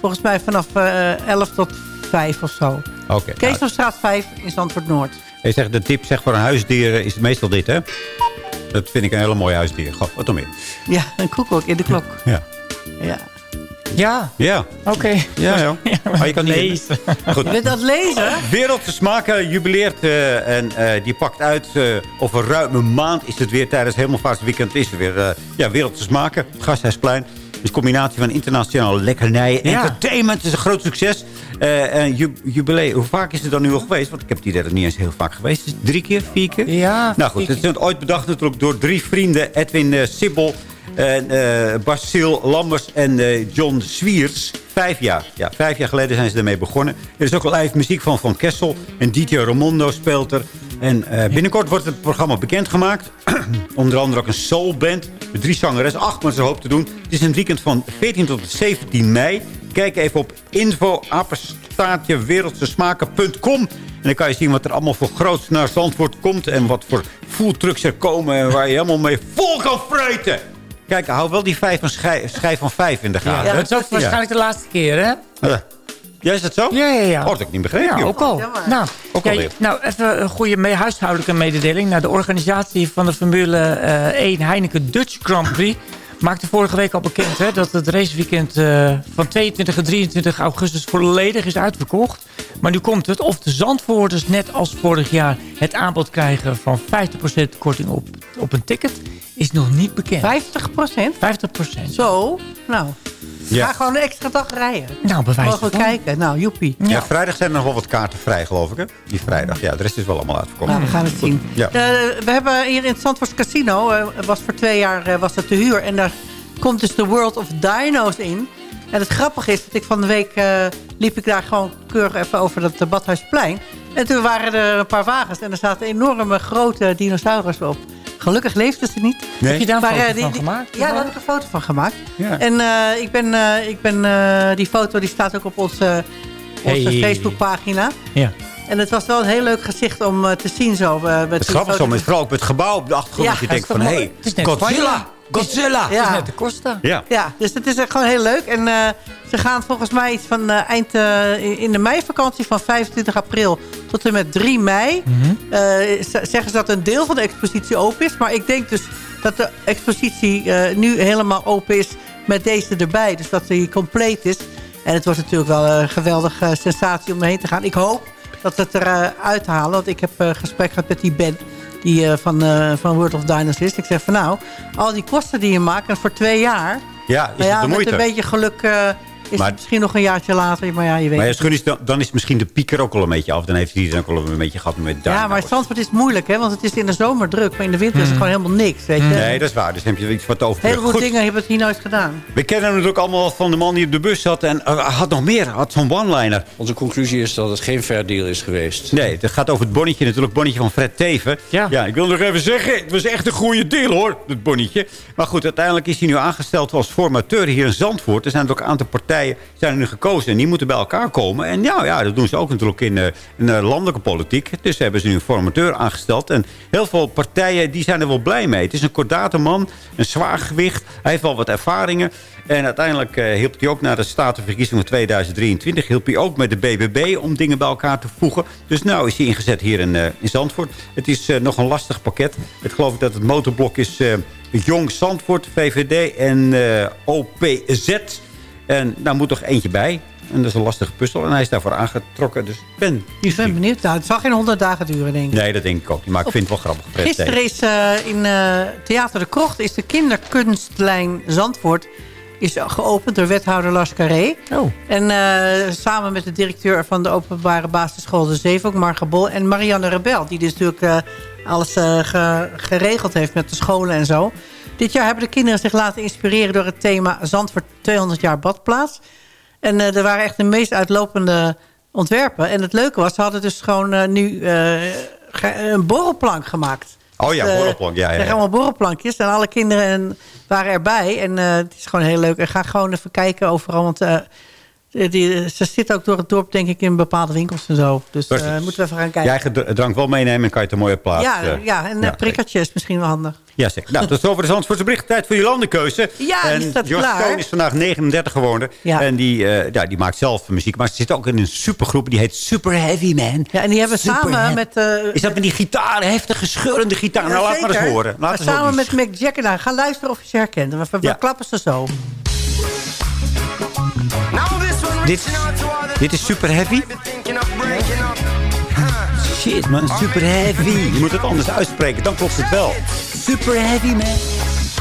volgens mij vanaf eh 11 tot 5 of zo.
Oké. nou,
Keesomstraat 5 in Zandvoort Noord.
je zegt, de tip zeg voor een huisdier is meestal dit, hè? Dat vind ik een hele mooie huisdier. Goh, wat dan meer?
Ja, een koekoek in de klok.
Ja.
Ja.
Ja,
Ja.
oké.
Ja, ja. Maar je kan niet
Lezen.
Goed.
Je bent aan het lezen?
Wereld te Smaken jubileert eh, en eh, die pakt uit. eh, over ruim een maand is het weer tijdens Hemelvaartsweekend. Is er weer ja, Wereld te Smaken. Het Gasthuisplein. Het is een combinatie van internationale lekkernijen.
Ja.
Entertainment is een groot succes. En jubileum, hoe vaak is het dan nu al geweest? Want ik heb het dat het niet eens heel vaak geweest is. Drie keer, vier keer?
Ja,
Nou goed, het is ooit bedacht natuurlijk door drie vrienden. Edwin eh, Sibbel, en, eh Basil Lammers en eh, John Swiers. Vijf jaar. Ja, vijf jaar geleden zijn ze ermee begonnen. Er is ook live muziek van Van Kessel. En DJ Ramondo speelt er. En eh, binnenkort wordt het programma bekendgemaakt. Onder andere ook een soulband. Met drie zangeressen. Acht mensen hoop te doen. Het is een weekend van 14 tot 17 mei. Kijk even op info wereldsesmaken.com. En dan kan je zien wat er allemaal voor groots naar Zandvoort komt. En wat voor foodtrucks er komen. En waar je helemaal mee vol kan vreten. Kijk, hou wel die vijf van schij- schijf van vijf in de gaten.
Ja, dat is ook waarschijnlijk de laatste keer, hè?
Ja. Is dat zo?
Ja, ja, ja.
Oh, dat heb ik niet begrepen,
Ja, ook al. Nou,
Ook
ja,
alweer.
nou, even een goede me- huishoudelijke mededeling. Nou, de organisatie van de Formule eh 1 Heineken Dutch Grand Prix... maakte vorige week al bekend hè, dat het raceweekend eh, van 22 en 23 augustus volledig is uitverkocht. Maar nu komt het of de Zandvoorters net als vorig jaar het aanbod krijgen van 50% korting op, op een ticket, is nog niet bekend.
50 procent?
50%.
Zo, nou.
Ja.
Ga gewoon een extra dag rijden.
Nou, bewijs
Mogen we kijken? Nou, joepie.
Ja. vrijdag zijn er nog wel wat kaarten vrij, geloof ik. Hè? Die vrijdag. Ja, de rest is wel allemaal uitverkocht.
Nou, we gaan het zien.
Ja.
Eh, we hebben hier in het Zandvoorts Casino, eh, was voor twee jaar eh, was het te huur. En daar komt dus de World of Dino's in. En het grappige is dat ik van de week eh, liep ik daar gewoon keurig even over dat Badhuisplein. En toen waren er een paar wagens en er zaten enorme grote dinosaurus op. Gelukkig leefden ze niet.
Heb je daar een
Maar,
foto
die-
van
die-
gemaakt?
Ja, daar heb ik een foto van gemaakt.
Ja.
En eh, ik ben, eh, ik ben eh, die foto die staat ook op onze, onze
Hey.
Facebookpagina.
Ja.
En het was wel een heel leuk gezicht om te zien zo. eh, met
Het grappige is
foto.
wel, met, vooral het gebouw op de achtergrond.
Ja,
dat je denkt van, hé, hey, Godzilla! Godzilla!
Ja.
Is net de Costa.
Ja.
Ja, dus het is echt gewoon heel leuk. En eh, ze gaan volgens mij iets van eh, eind eh, in- de meivakantie van 25 april tot en met 3 mei. z- zeggen ze dat een deel van de expositie open is. Maar ik denk dus dat de expositie eh, nu helemaal open is met deze erbij. Dus dat die compleet is. En het wordt natuurlijk wel een geweldige sensatie om erheen te gaan. Ik hoop dat ze het eruit uithalen. Want ik heb eh, gesprek gehad met die Ben die, eh, van, eh, van World of Dinosaurs. Ik zeg van nou, al die kosten die je maakt en voor twee jaar...
Ja, is
Nou ja,
het de
met een beetje geluk eh, is
Maar-
het misschien nog een jaartje later. Maar ja, je weet
Maar ja,
het.
is, dan, dan is misschien de pieker ook al een beetje af. Dan heeft hij ook al een beetje gehad met
Ja,
dino's.
maar Zandvoort is moeilijk, hè? Want het is in de zomer druk. Maar in de winter is het
Hmm.
gewoon helemaal niks, weet je.
Nee, dat is waar. Dus dan heb je iets wat over.
Heel veel dingen hebben het hier nooit gedaan.
We kennen hem natuurlijk allemaal van de man die op de bus zat. En uh, had nog meer. Had zo'n one-liner.
Onze conclusie is dat het geen fair deal is geweest.
Nee, het gaat over het bonnetje natuurlijk. bonnetje van Fred Teven. Ja. ik wil nog even zeggen. Het was echt een goede deal hoor. Het bonnetje. Maar goed, uiteindelijk is hij nu aangesteld als formateur hier in Zandvoort. Er zijn ook een aantal partijen zijn er nu gekozen. En die moeten bij elkaar komen. En ja, ja dat doen ze ook natuurlijk in, eh, in de landelijke politiek. Dus hebben ze nu een formateur aangesteld. En heel veel partijen die zijn er wel blij mee. Het is een kordate man. Een zwaar gewicht. Hij heeft wel wat ervaringen. En uiteindelijk eh, hielp hij ook naar de statenverkiezingen van 2023. Hielp hij ook met de BBB om dingen bij elkaar te voegen. Dus nou is hij ingezet hier in, eh, in Zandvoort. Het is eh, nog een lastig pakket. Ik geloof dat het motorblok is eh, Jong Zandvoort, VVD en eh, OPZ. En daar moet nog eentje bij. En dat is een lastige puzzel. En hij is daarvoor aangetrokken. Dus ik ben
Ik ben benieuwd. Nou, het zal geen honderd dagen duren, denk ik.
Nee, dat denk ik ook niet. Maar ik vind het wel grappig.
Gisteren is eh, in eh, Theater de Krocht is de kinderkunstlijn Zandvoort is geopend door wethouder Lars Carré.
Oh.
En eh, samen met de directeur van de openbare basisschool De Zevenhoek, Marga Bol... en Marianne Rebel, die dus natuurlijk eh, alles eh, ge- geregeld heeft met de scholen en zo. Dit jaar hebben de kinderen zich laten inspireren door het thema Zandvoort 200 jaar badplaats. En eh, er waren echt de meest uitlopende ontwerpen. En het leuke was, ze hadden dus gewoon eh, nu eh, een borrelplank gemaakt.
Oh ja,
Dus,
borrelplank. Ja,
Er zijn allemaal borrelplankjes. En alle kinderen waren erbij. En het is gewoon heel leuk. En ga gewoon even kijken overal. Want die, ze zitten ook door het dorp, denk ik, in bepaalde winkels en zo. Dus
Precies.
moeten we even gaan kijken.
Jij drank wel meenemen en kan je het een mooie plaats...
ja, ja, en een prikkertje is misschien wel handig.
Ja, zeker. Nou, dat is over de Zandvoortse bericht. Tijd voor die landenkeuze.
Ja,
en
klaar.
Stone is vandaag 39 geworden.
Ja.
En die, eh, ja, die maakt zelf muziek. Maar ze zit ook in een supergroep. Die heet Super Heavy Man.
Ja, en die hebben
Super
samen
Heavy.
met... eh,
Is dat met die gitaar, heftige, scheurende gitaar? nou, laat maar eens horen. Laat
Maar
eens horen.
samen met Mick Jagger. Nou, ga luisteren of je ze herkent. We, we
Ja.
klappen ze zo.
Dit, dit is Super Heavy? Shit, man. Super Heavy. Je moet het anders uitspreken. Dan klopt het wel. Super Heavy, man.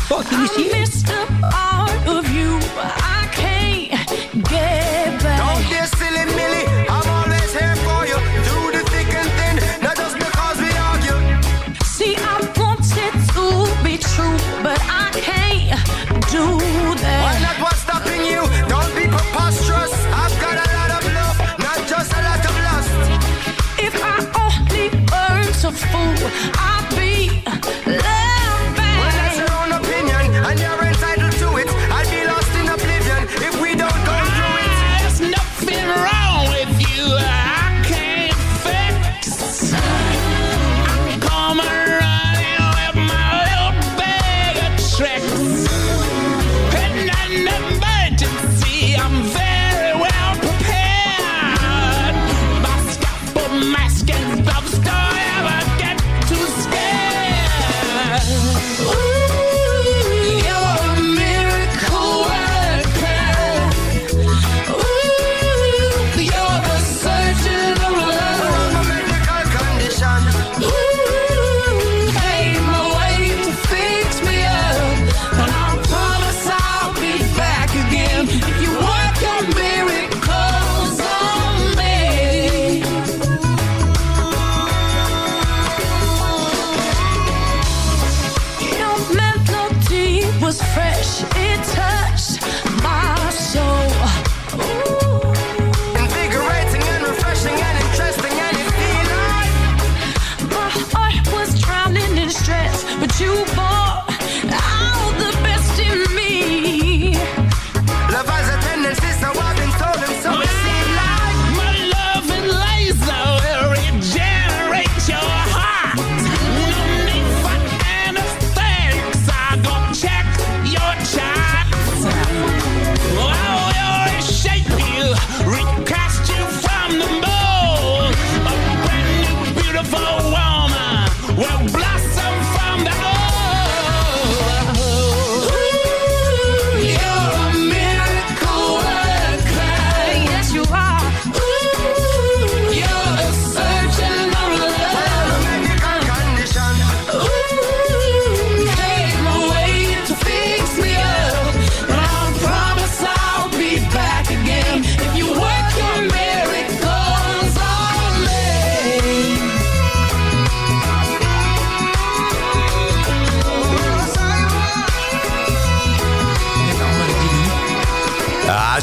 Fucking is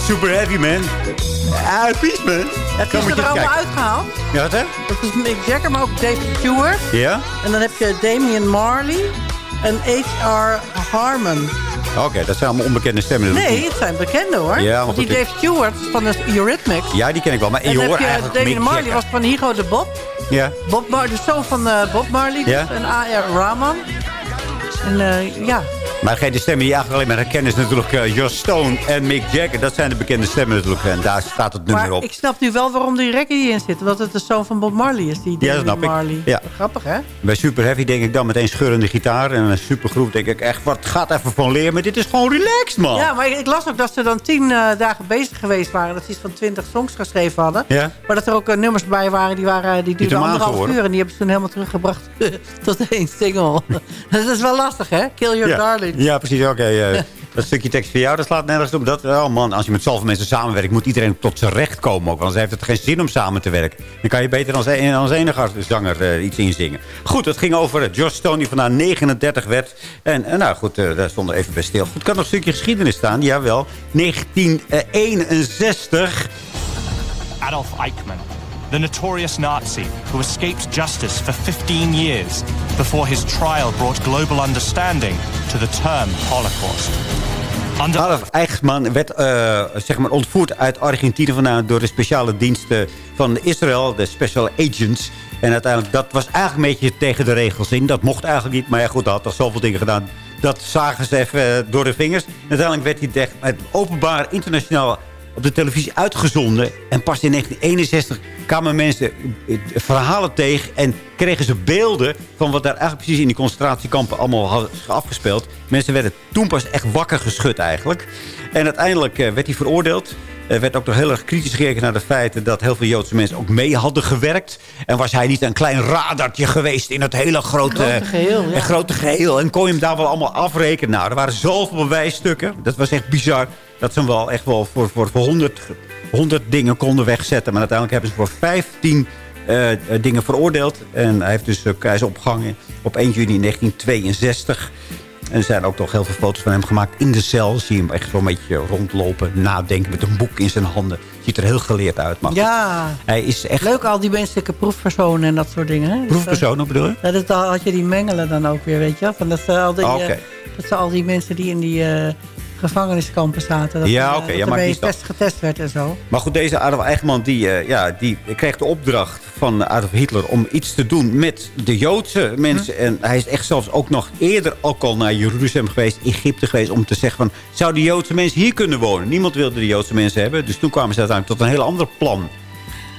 super heavy, man. Peace, man.
Het is er allemaal uitgehaald.
Ja, wat hè?
Dat is Mick Jagger, maar ook David Stewart.
Ja?
En dan heb je Damian Marley en H.R. Harmon.
Oké, dat zijn allemaal onbekende stemmen.
Nee, het zijn bekende hoor.
Ja, maar
die Dave Stewart van de Eurythmics.
Ja, die ken ik wel. Maar
En
je hoort
heb je
eigenlijk
Damian Marley
Jagger.
was van Higo de Bob.
Ja.
Bob Mar de zoon van eh, Bob Marley dus.
Ja.
En A.R. Rahman. En eh, ja,
Maar degene de stemmen die je eigenlijk alleen maar herkennen... is natuurlijk Joss Stone en Mick Jagger. Dat zijn de bekende stemmen natuurlijk. En daar staat het nummer
maar
op.
ik snap nu wel waarom die reggae in zit. Want het de zoon van Bob Marley is, die
Ja, dat snap ik.
Marley.
Ja.
Grappig, hè?
Bij Super Heavy denk ik dan meteen scheurende gitaar. En een supergroep denk ik echt... Wat gaat even van leren? Maar dit is gewoon relaxed, man.
Ja, maar ik, ik las ook dat ze dan tien eh, dagen bezig geweest waren. Dat ze iets van twintig songs geschreven hadden.
Ja.
Maar dat er ook eh, nummers bij waren die, waren, die duurden anderhalf uur. En die hebben ze toen helemaal teruggebracht tot één single. dat is wel lastig, hè? Kill Your
ja.
Darling.
Ja, precies. Oké. eh, dat stukje tekst voor jou, dat slaat nergens op. Dat, oh man, als je met zoveel mensen samenwerkt... moet iedereen tot zijn recht komen ook. Want anders heeft het geen zin om samen te werken. Dan kan je beter als, een, als enige zanger eh, iets inzingen. Goed, het ging over eh, Josh Stone, die vandaag 39 werd. En nou goed, daar stond er even bij stil. Goed, kan nog een stukje geschiedenis staan. Jawel, 1961.
Adolf Eichmann, the notorious Nazi who escaped justice for 15 years before his trial brought global understanding to the term Holocaust.
Adolf Eichmann werd eh, zeg maar ontvoerd uit Argentinië vandaan... door de speciale diensten van Israël, de Special Agents. En uiteindelijk, dat was eigenlijk een beetje tegen de regels in. Dat mocht eigenlijk niet, maar ja goed, hij had toch zoveel dingen gedaan. Dat zagen ze even eh, door de vingers. Uiteindelijk werd hij echt met openbaar internationaal op de televisie uitgezonden. En pas in 1961 kwamen mensen eh, verhalen tegen... en kregen ze beelden van wat daar eigenlijk precies in die concentratiekampen allemaal had afgespeeld. Mensen werden toen pas echt wakker geschud eigenlijk. En uiteindelijk eh, werd hij veroordeeld. Er werd ook nog heel erg kritisch gekeken naar de feiten... dat heel veel Joodse mensen ook mee hadden gewerkt. En was hij niet een klein radartje geweest in het hele grote,
Grote geheel, ja.
eh, grote geheel. En kon je hem daar wel allemaal afrekenen. Nou, er waren zoveel bewijsstukken. Dat was echt bizar. Dat ze hem wel echt wel voor, voor, voor 100, 100 dingen konden wegzetten. Maar uiteindelijk hebben ze voor 15 eh, eh, dingen veroordeeld. En hij heeft dus hij is opgehangen op 1 juni 1962. En er zijn ook toch heel veel foto's van hem gemaakt in de cel. Zie je hem echt zo'n beetje rondlopen, nadenken met een boek in zijn handen. Ziet er heel geleerd uit. Maar
Ja,
hij is echt
leuk al die menselijke proefpersonen en dat soort dingen. Hè?
proefpersoon, bedoel je?
Ja, dat had je die mengelen dan ook weer, weet je wel. Van dat, ze al die,
Ah,
dat ze al die mensen die in die gevangeniskampen zaten. Dat,
Ja,
eh,
oké,
dat
ja, maar die
test, getest werd en zo.
Maar goed, deze Adolf Eichmann die, eh, ja, die kreeg de opdracht van Adolf Hitler... om iets te doen met de Joodse mensen.
Hm.
En hij is echt zelfs ook nog eerder ook al naar Jeruzalem geweest... Egypte geweest om te zeggen van... zouden Joodse mensen hier kunnen wonen? Niemand wilde de Joodse mensen hebben. Dus toen kwamen ze uiteindelijk tot een heel ander plan.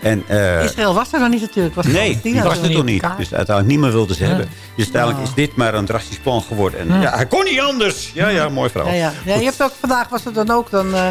En, eh,
Israël was er nog niet natuurlijk. Was
Nee, die was er toen niet. Dus uiteindelijk niemand wilde ze
Ja.
hebben. Dus uiteindelijk
Oh.
is dit maar een drastisch plan geworden. En
Ja.
ja, hij kon niet anders. Ja, ja, mooi vrouw.
Ja, ja. ja, je hebt ook, vandaag was het dan ook dan, eh,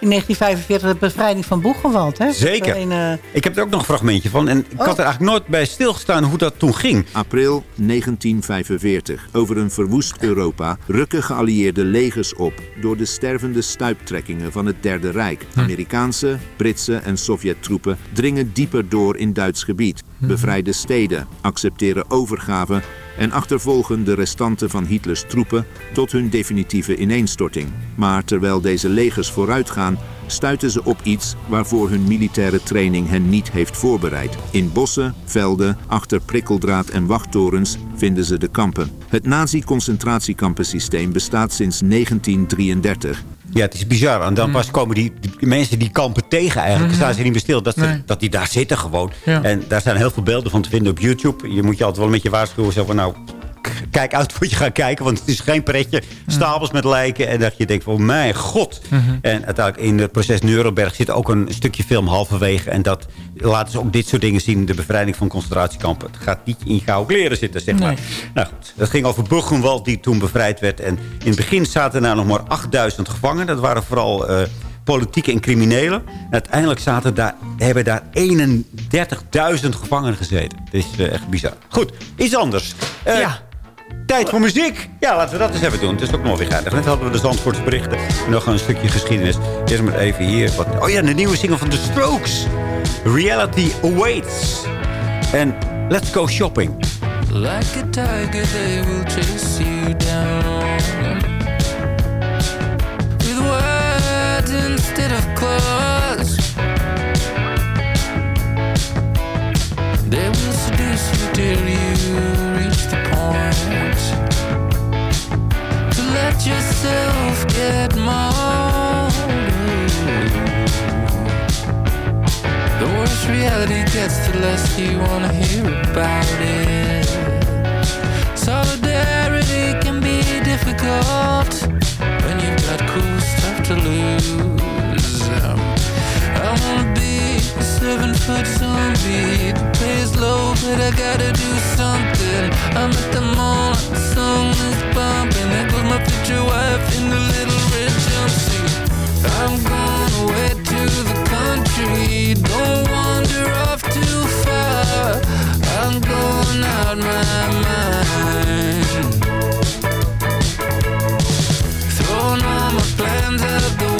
in 1945 de bevrijding van Boegenwald. Hè?
Zeker.
Eh,
Ik heb er ook nog een fragmentje van. En ik
Oh.
had er eigenlijk nooit bij stilgestaan hoe dat toen ging.
April 1945. Over een verwoest Europa rukken geallieerde legers op door de stervende stuiptrekkingen van het Derde Rijk. Amerikaanse, Britse en Sovjet-troepen dringen dieper door in Duits gebied, bevrijden steden, accepteren overgave en achtervolgen de restanten van Hitlers troepen tot hun definitieve ineenstorting. Maar terwijl deze legers vooruitgaan, stuiten ze op iets waarvoor hun militaire training hen niet heeft voorbereid. In bossen, velden, achter prikkeldraad en wachttorens vinden ze de kampen. Het nazi-concentratiekampensysteem bestaat sinds 1933.
Ja, het is bizar. En dan pas komen die, die mensen die kampen tegen eigenlijk. Staan ze niet meer stil. Dat, ze-
Nee.
dat die daar zitten gewoon.
Ja.
En daar zijn heel veel beelden van te vinden op YouTube. Je moet je altijd wel een beetje waarschuwen. Zo van nou, kijk uit voor je gaat kijken. Want het is geen pretje. Stapels met lijken. En dat je denkt van mijn god. En uiteindelijk in het proces Nuremberg zit ook een stukje film halverwege. En dat laten ze ook dit soort dingen zien. De bevrijding van concentratiekampen. Het gaat niet in gouden kleren zitten, zeg maar.
Nee.
Nou goed, het ging over Buchenwald die toen bevrijd werd. En in het begin zaten er nog maar 8000 gevangenen. Dat waren vooral eh politieke en criminelen. En uiteindelijk zaten daar, hebben daar 31.000 gevangenen gezeten. Dat is eh, echt bizar. Goed, iets anders. Eh,
Ja.
Tijd voor muziek. Ja, laten we dat eens even doen. Het is ook nog weer geinig. Net hadden we de Zandvoortse berichten. En nog een stukje geschiedenis. Eerst maar even hier. Wat, oh ja, de nieuwe single van The Strokes. Reality Awaits. En Let's Go Shopping.
Like a tiger, they will chase you down instead of yourself get more. The worst reality gets, the less you wanna hear about it Solidarity can be difficult When you've got cool stuff to lose I wanna a seven foot zombie. The pay's low, but I gotta do something. I'm at the mall, the song is bumping. There goes my future wife in the little red jumpsuit. I'm going away to the country. Don't wander off too far. I'm going out my mind. Throwing all my plans out the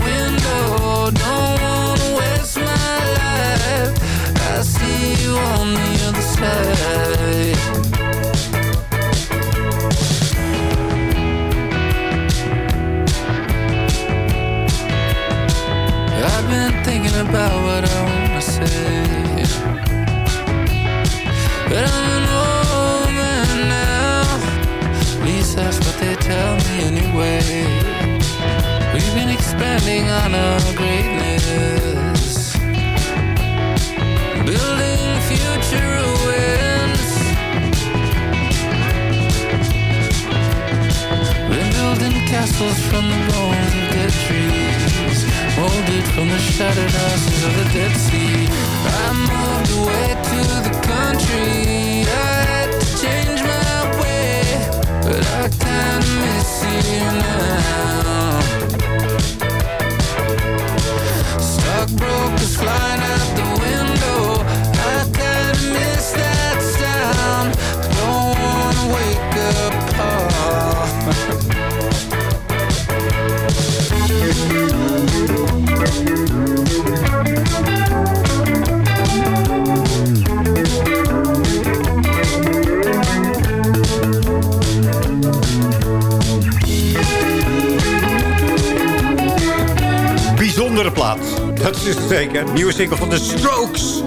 Nieuwe single van The Strokes.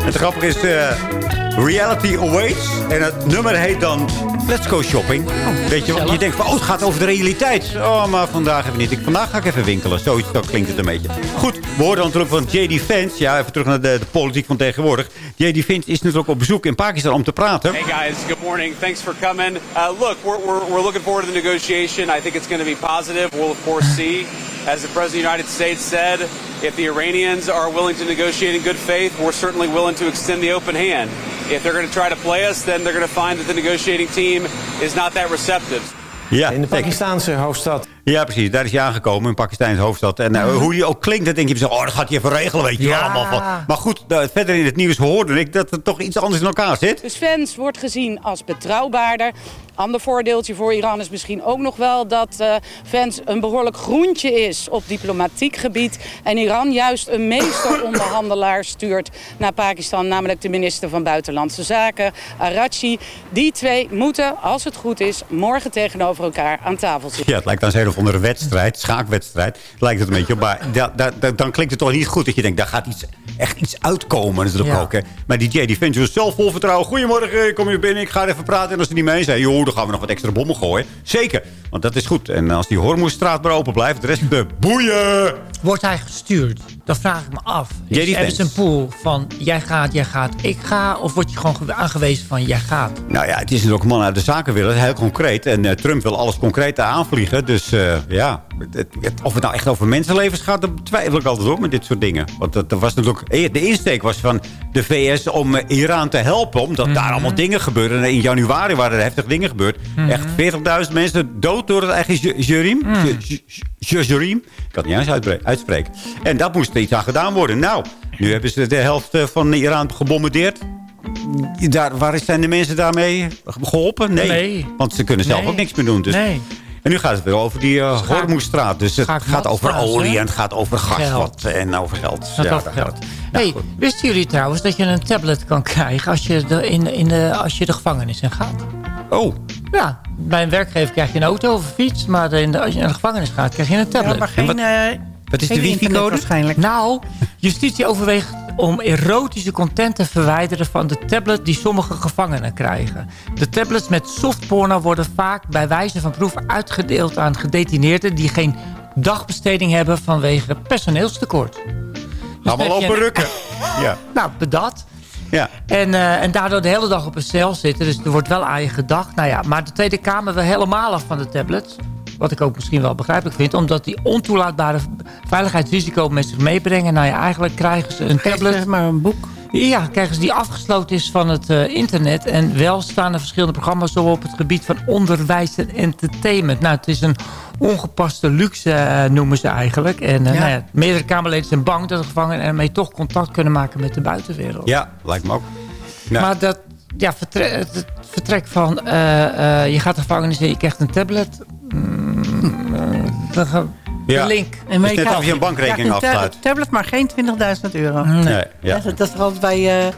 En het grappige is... eh, Reality Awaits. En het nummer heet dan Let's Go Shopping. Weet je, want je denkt van, oh, het gaat over de realiteit. Oh, maar vandaag even niet. Ik, vandaag ga ik even winkelen. Zoiets, dan klinkt het een beetje. Goed, we horen dan terug van J.D. Vance. Ja, even terug naar de, de politiek van tegenwoordig. J.D. Vance is natuurlijk op bezoek in Pakistan om te praten.
Hey guys, good morning. Thanks for coming. Uh, look, we're, we're, we're looking forward to the negotiation. I think it's going to be positive. We'll of course see. As the President of the United States said, if the Iranians are willing to negotiate in good faith, we're certainly willing to extend the open hand. If they're going to try to play us, then they're going to find that the negotiating team is not that receptive.
Ja,
In de Pakistaanse hoofdstad.
Ja, precies. Daar is hij aangekomen in Pakistanse hoofdstad. En uh, hoe hij ook klinkt, dan denk je zo, oh, dat gaat hij even regelen, weet je wel.
Ja.
Allemaal van. Maar goed, uh, verder in het nieuws hoorde ik dat er toch iets anders in elkaar zit.
Dus fans wordt gezien als betrouwbaarder. Ander voordeeltje voor Iran is misschien ook nog wel dat uh, Vance een behoorlijk groentje is op diplomatiek gebied. En Iran juist een meesteronderhandelaar stuurt naar Pakistan, namelijk de minister van Buitenlandse Zaken, Arachi. Die twee moeten, als het goed is, morgen tegenover elkaar aan tafel zitten.
Ja, het lijkt dan een of andere wedstrijd, schaakwedstrijd. Lijkt het een beetje op. Maar da, da, da, dan klinkt het toch niet goed dat je denkt, daar gaat iets, echt iets uitkomen natuurlijk
Ja.
ook. Hè. Maar die J, die vindt je zelf vol vertrouwen. Goedemorgen, ik kom hier binnen, ik ga even praten. En als ze niet mee zijn, joh, gaan we nog wat extra bommen gooien. Zeker, want dat is goed. En als die Hormoestraat maar open blijft, de rest de boeien.
Wordt hij gestuurd? Dan vraag ik me af. Er
Vance.
een pool van jij gaat, jij gaat, ik ga? Of word je gewoon ge- aangewezen van jij gaat?
Nou ja, het is natuurlijk een man uit de zakenwereld, heel concreet. En eh, Trump wil alles concreet aanvliegen. Dus eh, ja, het- het- of het nou echt over mensenlevens gaat, daar twijfel ik altijd op met dit soort dingen. Want dat, dat was natuurlijk, eh, de insteek was van de VS om Iran te helpen. Omdat daar allemaal dingen gebeuren. En in januari waren er heftige dingen gebeurd.
Mhm.
Echt 40.000 mensen dood door het eigen ju- jurim. Ju- ju- ju- Jurim. Ik kan het niet eens uitspreken. En dat moest er iets aan gedaan worden. Nou, nu hebben ze de helft eh, van Iran gebombardeerd. Daar, waar zijn de mensen daarmee geholpen? Nee.
Nee.
Want ze kunnen zelf
Nee.
ook niks meer doen. Dus.
Nee.
En nu gaat het weer over die uh. Dus het gaat over olie en het gaat over gas wat, en over geld.
Dat
Ja, daar
geld.
het.
hey, wisten jullie trouwens dat je een tablet kan krijgen als je de, in, in de, als je de gevangenis in gaat?
Oh.
Ja, bij een werkgever krijg je een auto of een fiets. Maar in de, als je naar de gevangenis gaat, krijg je een tablet.
Ja, maar geen, eh,
wat is de wifi-code?
waarschijnlijk.
Nou, justitie overweegt om erotische content te verwijderen van de tablet die sommige gevangenen krijgen. De tablets met softporno worden vaak bij wijze van proef uitgedeeld aan gedetineerden die geen dagbesteding hebben vanwege personeelstekort. Heb je
lopen rukken. Ja.
Nou, dat.
Ja.
En, eh, en daardoor de hele dag op een cel zitten. Dus er wordt wel aan je gedacht. Nou ja, maar de Tweede Kamer wil helemaal af van de tablets. Wat ik ook misschien wel begrijpelijk vind. Omdat die ontoelaatbare veiligheidsrisico met zich meebrengen. Nou ja, eigenlijk krijgen ze een tablet.
maar een boek.
Ja, krijgen ze die afgesloten is van het eh, internet. En wel staan er verschillende programma's zo op het gebied van onderwijs en entertainment. Nou, het is een ongepaste luxe, eh, noemen ze eigenlijk. En eh,
Ja.
nou ja, meerdere Kamerleden zijn bang dat de gevangenen ermee toch contact kunnen maken met de buitenwereld.
ja, lijkt me ook. Nou,
Maar dat ja, vertre het vertrek van eh, eh, je gaat de gevangenis in, je krijgt een tablet. Mm, eh, dan gaan-
Ja.
De link.
En maar
is net
krijgt-
of je een bankrekening
een
afsluit.
tablet, maar geen 20.000 euro.
Nee, ja.
Dat, dat is toch altijd bij, eh,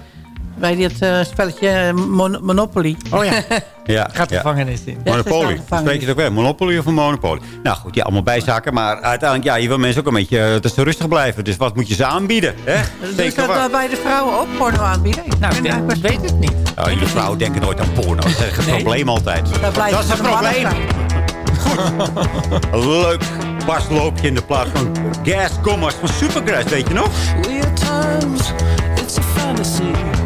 bij dit eh, spelletje eh, Mon- Monopoly.
Oh ja.
Ja,
Gaat de
ja.
gevangenis in.
Ja,
Monopoly. Spreek je het ook weer? Monopoly of een Monopoly? Nou goed, ja, allemaal bijzaken. Maar uiteindelijk, ja, je wil mensen ook een beetje eh, dat ze rustig blijven. Dus wat moet je ze aanbieden? Hè?
Dus dat
waar.
uh, bij de vrouwen ook porno aanbieden?
Nou, ik weet het niet.
Oh, jullie vrouwen denken nooit aan porno. Dat is een
Nee.
probleem altijd.
Blijven
Dat is
van
probleem. Leuk pasloopje in de plaats van Gas van Supergrass, weet je nog?
Times, it's a fantasy.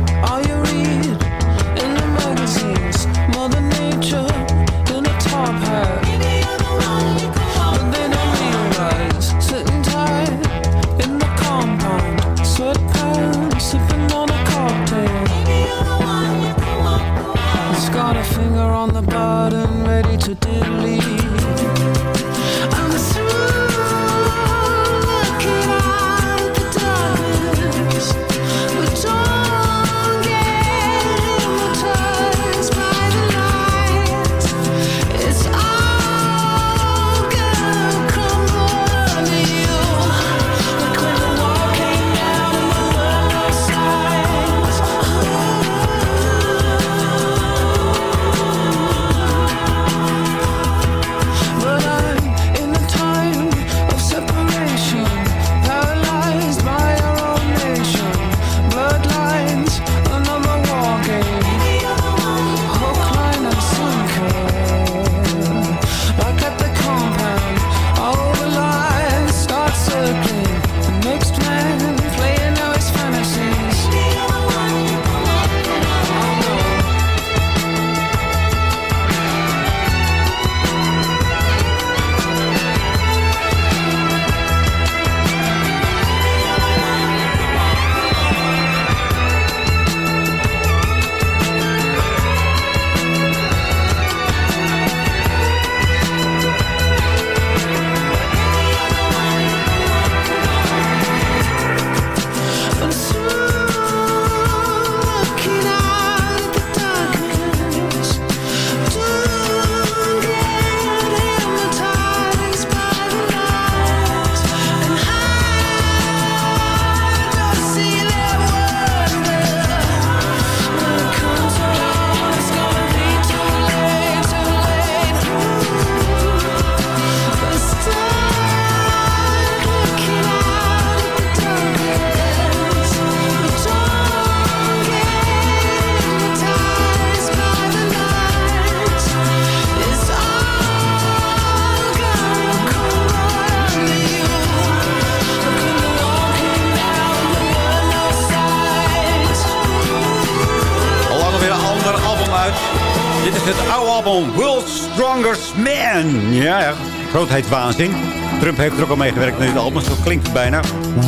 Strongest Man. Ja, ja. grootheidswaanzin. Trump heeft er ook al mee gewerkt met dit album. Zo klinkt het bijna.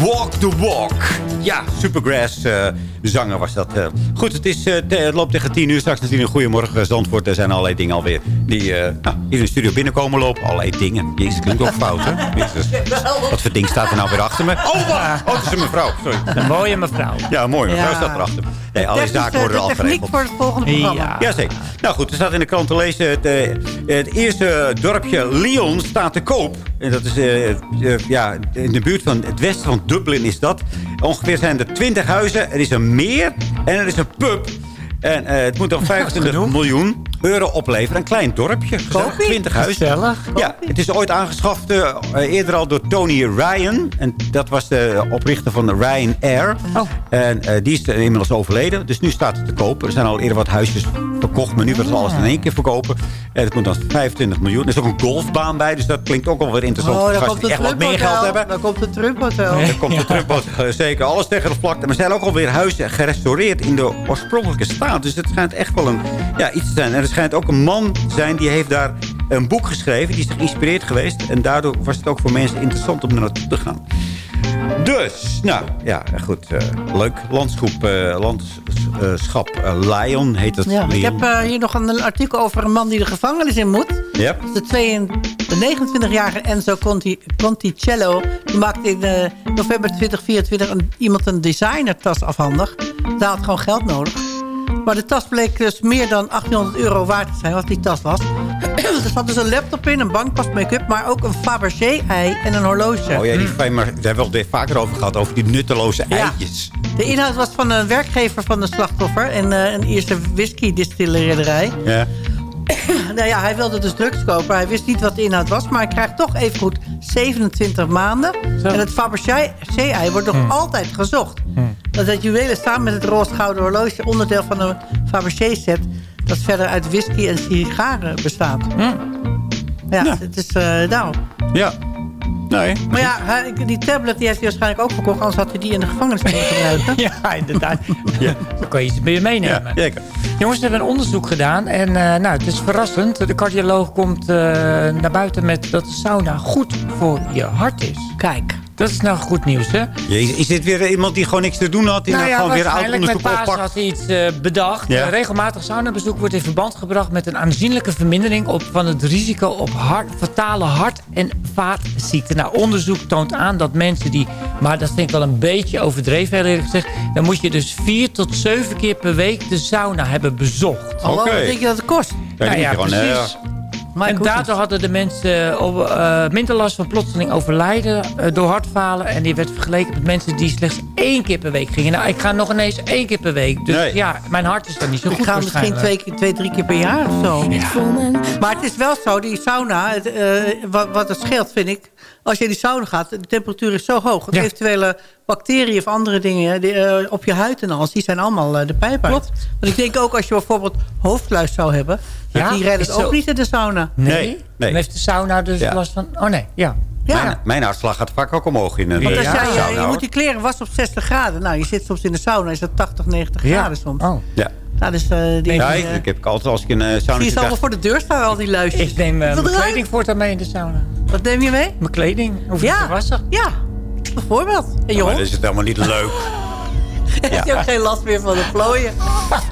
Walk the Walk. Ja, Supergrass eh, zanger was dat. eh. Goed, het, is, eh, het loopt tegen tien uur. Straks natuurlijk een goedemorgen Zandvoort. Er zijn allerlei dingen alweer die nou, in de studio binnenkomen lopen. Allerlei dingen. Jezus, klinkt ook fout, hè? Jezus. Wat voor ding staat er nou weer achter me? Oh, wacht. Oh, het is een mevrouw. Sorry.
Een mooie mevrouw.
Ja, een mooie mevrouw
Ja.
staat erachter. Nee, allerlei
Technisch,
zaken worden al geregeld.
voor het volgende programma.
Ja.
Jazeker. Nou goed, er staat in de krant te lezen... het, het eerste dorpje Lyon staat te koop. En dat is ja, in de buurt van het westen van Dublin is dat. Ongeveer zijn er 20 huizen. Er is een meer en er is een pub. En eh, het moet dan 25 miljoen. Euro opleveren. Een klein dorpje. Gezellig, 20 huizen. Ja, het is ooit aangeschaft eh, eerder al door Tony Ryan. En dat was de oprichter van Ryanair.
Oh.
En eh, die is inmiddels overleden. Dus nu staat het te kopen. Er zijn al eerder wat huisjes verkocht. Maar nu ze alles in één keer verkopen. En het moet dan 25 miljoen. Er is ook een golfbaan bij. Dus dat klinkt ook alweer interessant.
Oh, daar komt het
echt wat meer geld hebben.
Daar komt het Trump-hotel.
Er komt de Trump zeker. Alles tegen de vlakte. Maar er zijn ook alweer huizen gerestaureerd in de oorspronkelijke staat. Dus het schijnt echt wel een, ja, iets te zijn. En er schijnt ook een man te zijn die heeft daar een boek geschreven. Die is geïnspireerd geweest. En daardoor was het ook voor mensen interessant om er naartoe te gaan. Dus, nou, ja, goed. eh, leuk. Landschap, eh, landschap eh, Lion heet het.
Ja, ik heb hier nog een artikel over een man die de gevangenis in moet. Dat De, de 29-jarige Enzo Conti, Conticello die maakte in november 2024 een, iemand een designertas afhandig. Daar had gewoon geld nodig. Maar de tas bleek dus meer dan 1800 euro waard te zijn, wat die tas was. er zat dus een laptop in, een bankpas, make-up, maar ook een Fabergé-ei en een horloge.
Oh ja, die fijn, maar daar hebben we het vaker over gehad. Over die nutteloze
Ja.
eitjes.
De inhoud was van een werkgever van de slachtoffer... en eh, een eerste whisky-distillerij.
Ja.
nou ja, hij wilde dus drugs kopen. Hij wist niet wat de inhoud was, maar hij krijgt toch even goed 27 maanden. En het Fabergé-ei wordt nog
Hmm.
altijd gezocht. Dat het juwelen samen met het roze gouden horloge... onderdeel van een Fabergé-set... dat verder uit whisky en sigaren bestaat. Ja, het is... eh nou...
Ja. Nee.
Maar ja, die tablet die heeft hij waarschijnlijk ook verkocht... anders had hij die in de gevangenis kunnen gebruiken.
ja, inderdaad. Dan kan je ze weer meenemen.
Ja, zeker.
Jongens, we hebben een onderzoek gedaan. En eh, nou, het is verrassend. De cardioloog komt eh, naar buiten met dat de sauna goed voor je hart is.
Kijk.
Dat is nou goed nieuws, hè?
Jezus, is dit weer iemand die gewoon niks te doen had? Die
nou
nou
ja,
gewoon weer een oud
waarschijnlijk met
onderzoek
paas had hij iets eh, bedacht.
Ja.
Een regelmatig saunabezoek wordt in verband gebracht met een aanzienlijke vermindering op, van het risico op hart, fatale hart- en vaatziekten. Nou, onderzoek toont aan dat mensen die, maar dat vind ik wel een beetje overdreven, heel eerlijk gezegd, dan moet je dus vier tot zeven keer per week de sauna hebben bezocht.
Hallo, wat denk je dat het kost?
Ja,
Nou ja,
gewoon, eh,
precies. En daardoor hadden de mensen eh, op, eh, minder last van plotseling overlijden eh, door hartfalen. En die werd vergeleken met mensen die slechts één keer per week gingen. Nou, ik ga nog ineens één keer per week. Dus
Nee.
ja, mijn hart is dan niet zo
Ik
goed
ga misschien twee, keer- twee, drie keer per jaar of zo. Maar het is wel zo, die sauna, het, eh, wat, wat het scheelt vind ik... als je in die sauna gaat, de temperatuur is zo hoog. Eventuele bacteriën of andere dingen die, eh, op je huid en alles... die zijn allemaal eh, de pijp uit. Want ik denk ook als je bijvoorbeeld hoofdluis zou hebben...
Ja,
die redden het ook
zo.
niet in de sauna.
Nee?
Nee, nee.
Dan heeft de sauna dus
Ja.
last van... Oh nee, ja.
Mijn, mijn hartslag gaat vaak ook omhoog in een
Want als
eh,
jij, eh,
sauna,
je moet die kleren wassen op 60 graden. Nou, je zit soms in de sauna, is dat 80, 90
Ja.
graden soms.
Oh.
Ja.
Nou, dus, eh, die,
Ja,
die,
ik,
eh,
ik heb altijd als ik in een sauna
zie je ze allemaal voor de deur staan, al die luisjes.
Ik neem eh, mijn kleding voortaan mee in de sauna.
Wat neem je mee?
Mijn kleding. Hoef
Ja.
te wassen.
Ja, bijvoorbeeld. En
Maar
jongens,
dan is het helemaal niet leuk.
heb je ook geen last meer van de plooien.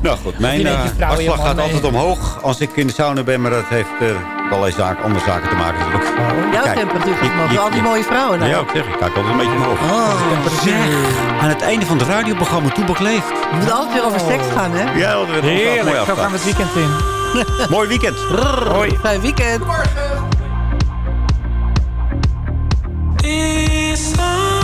Nou goed, mijn eh, hartslag
helemaal
gaat
mee.
altijd omhoog als ik in de sauna ben. Maar dat heeft eh, allerlei zaken, andere zaken te maken natuurlijk.
Jouw
Kijk,
temperatuur gaat omhoog. Al die mooie vrouwen dan.
Ja, ik zeg, ik kijk altijd een beetje omhoog.
Oh,
Zeg, aan het einde van het radioprogramma Toebak leeft.
We moeten altijd weer over seks gaan, hè?
Ja, dat werd mooi
Heerlijk, zo gaan we het weekend in.
Mooi weekend.
Hoi.
Fijn weekend.
All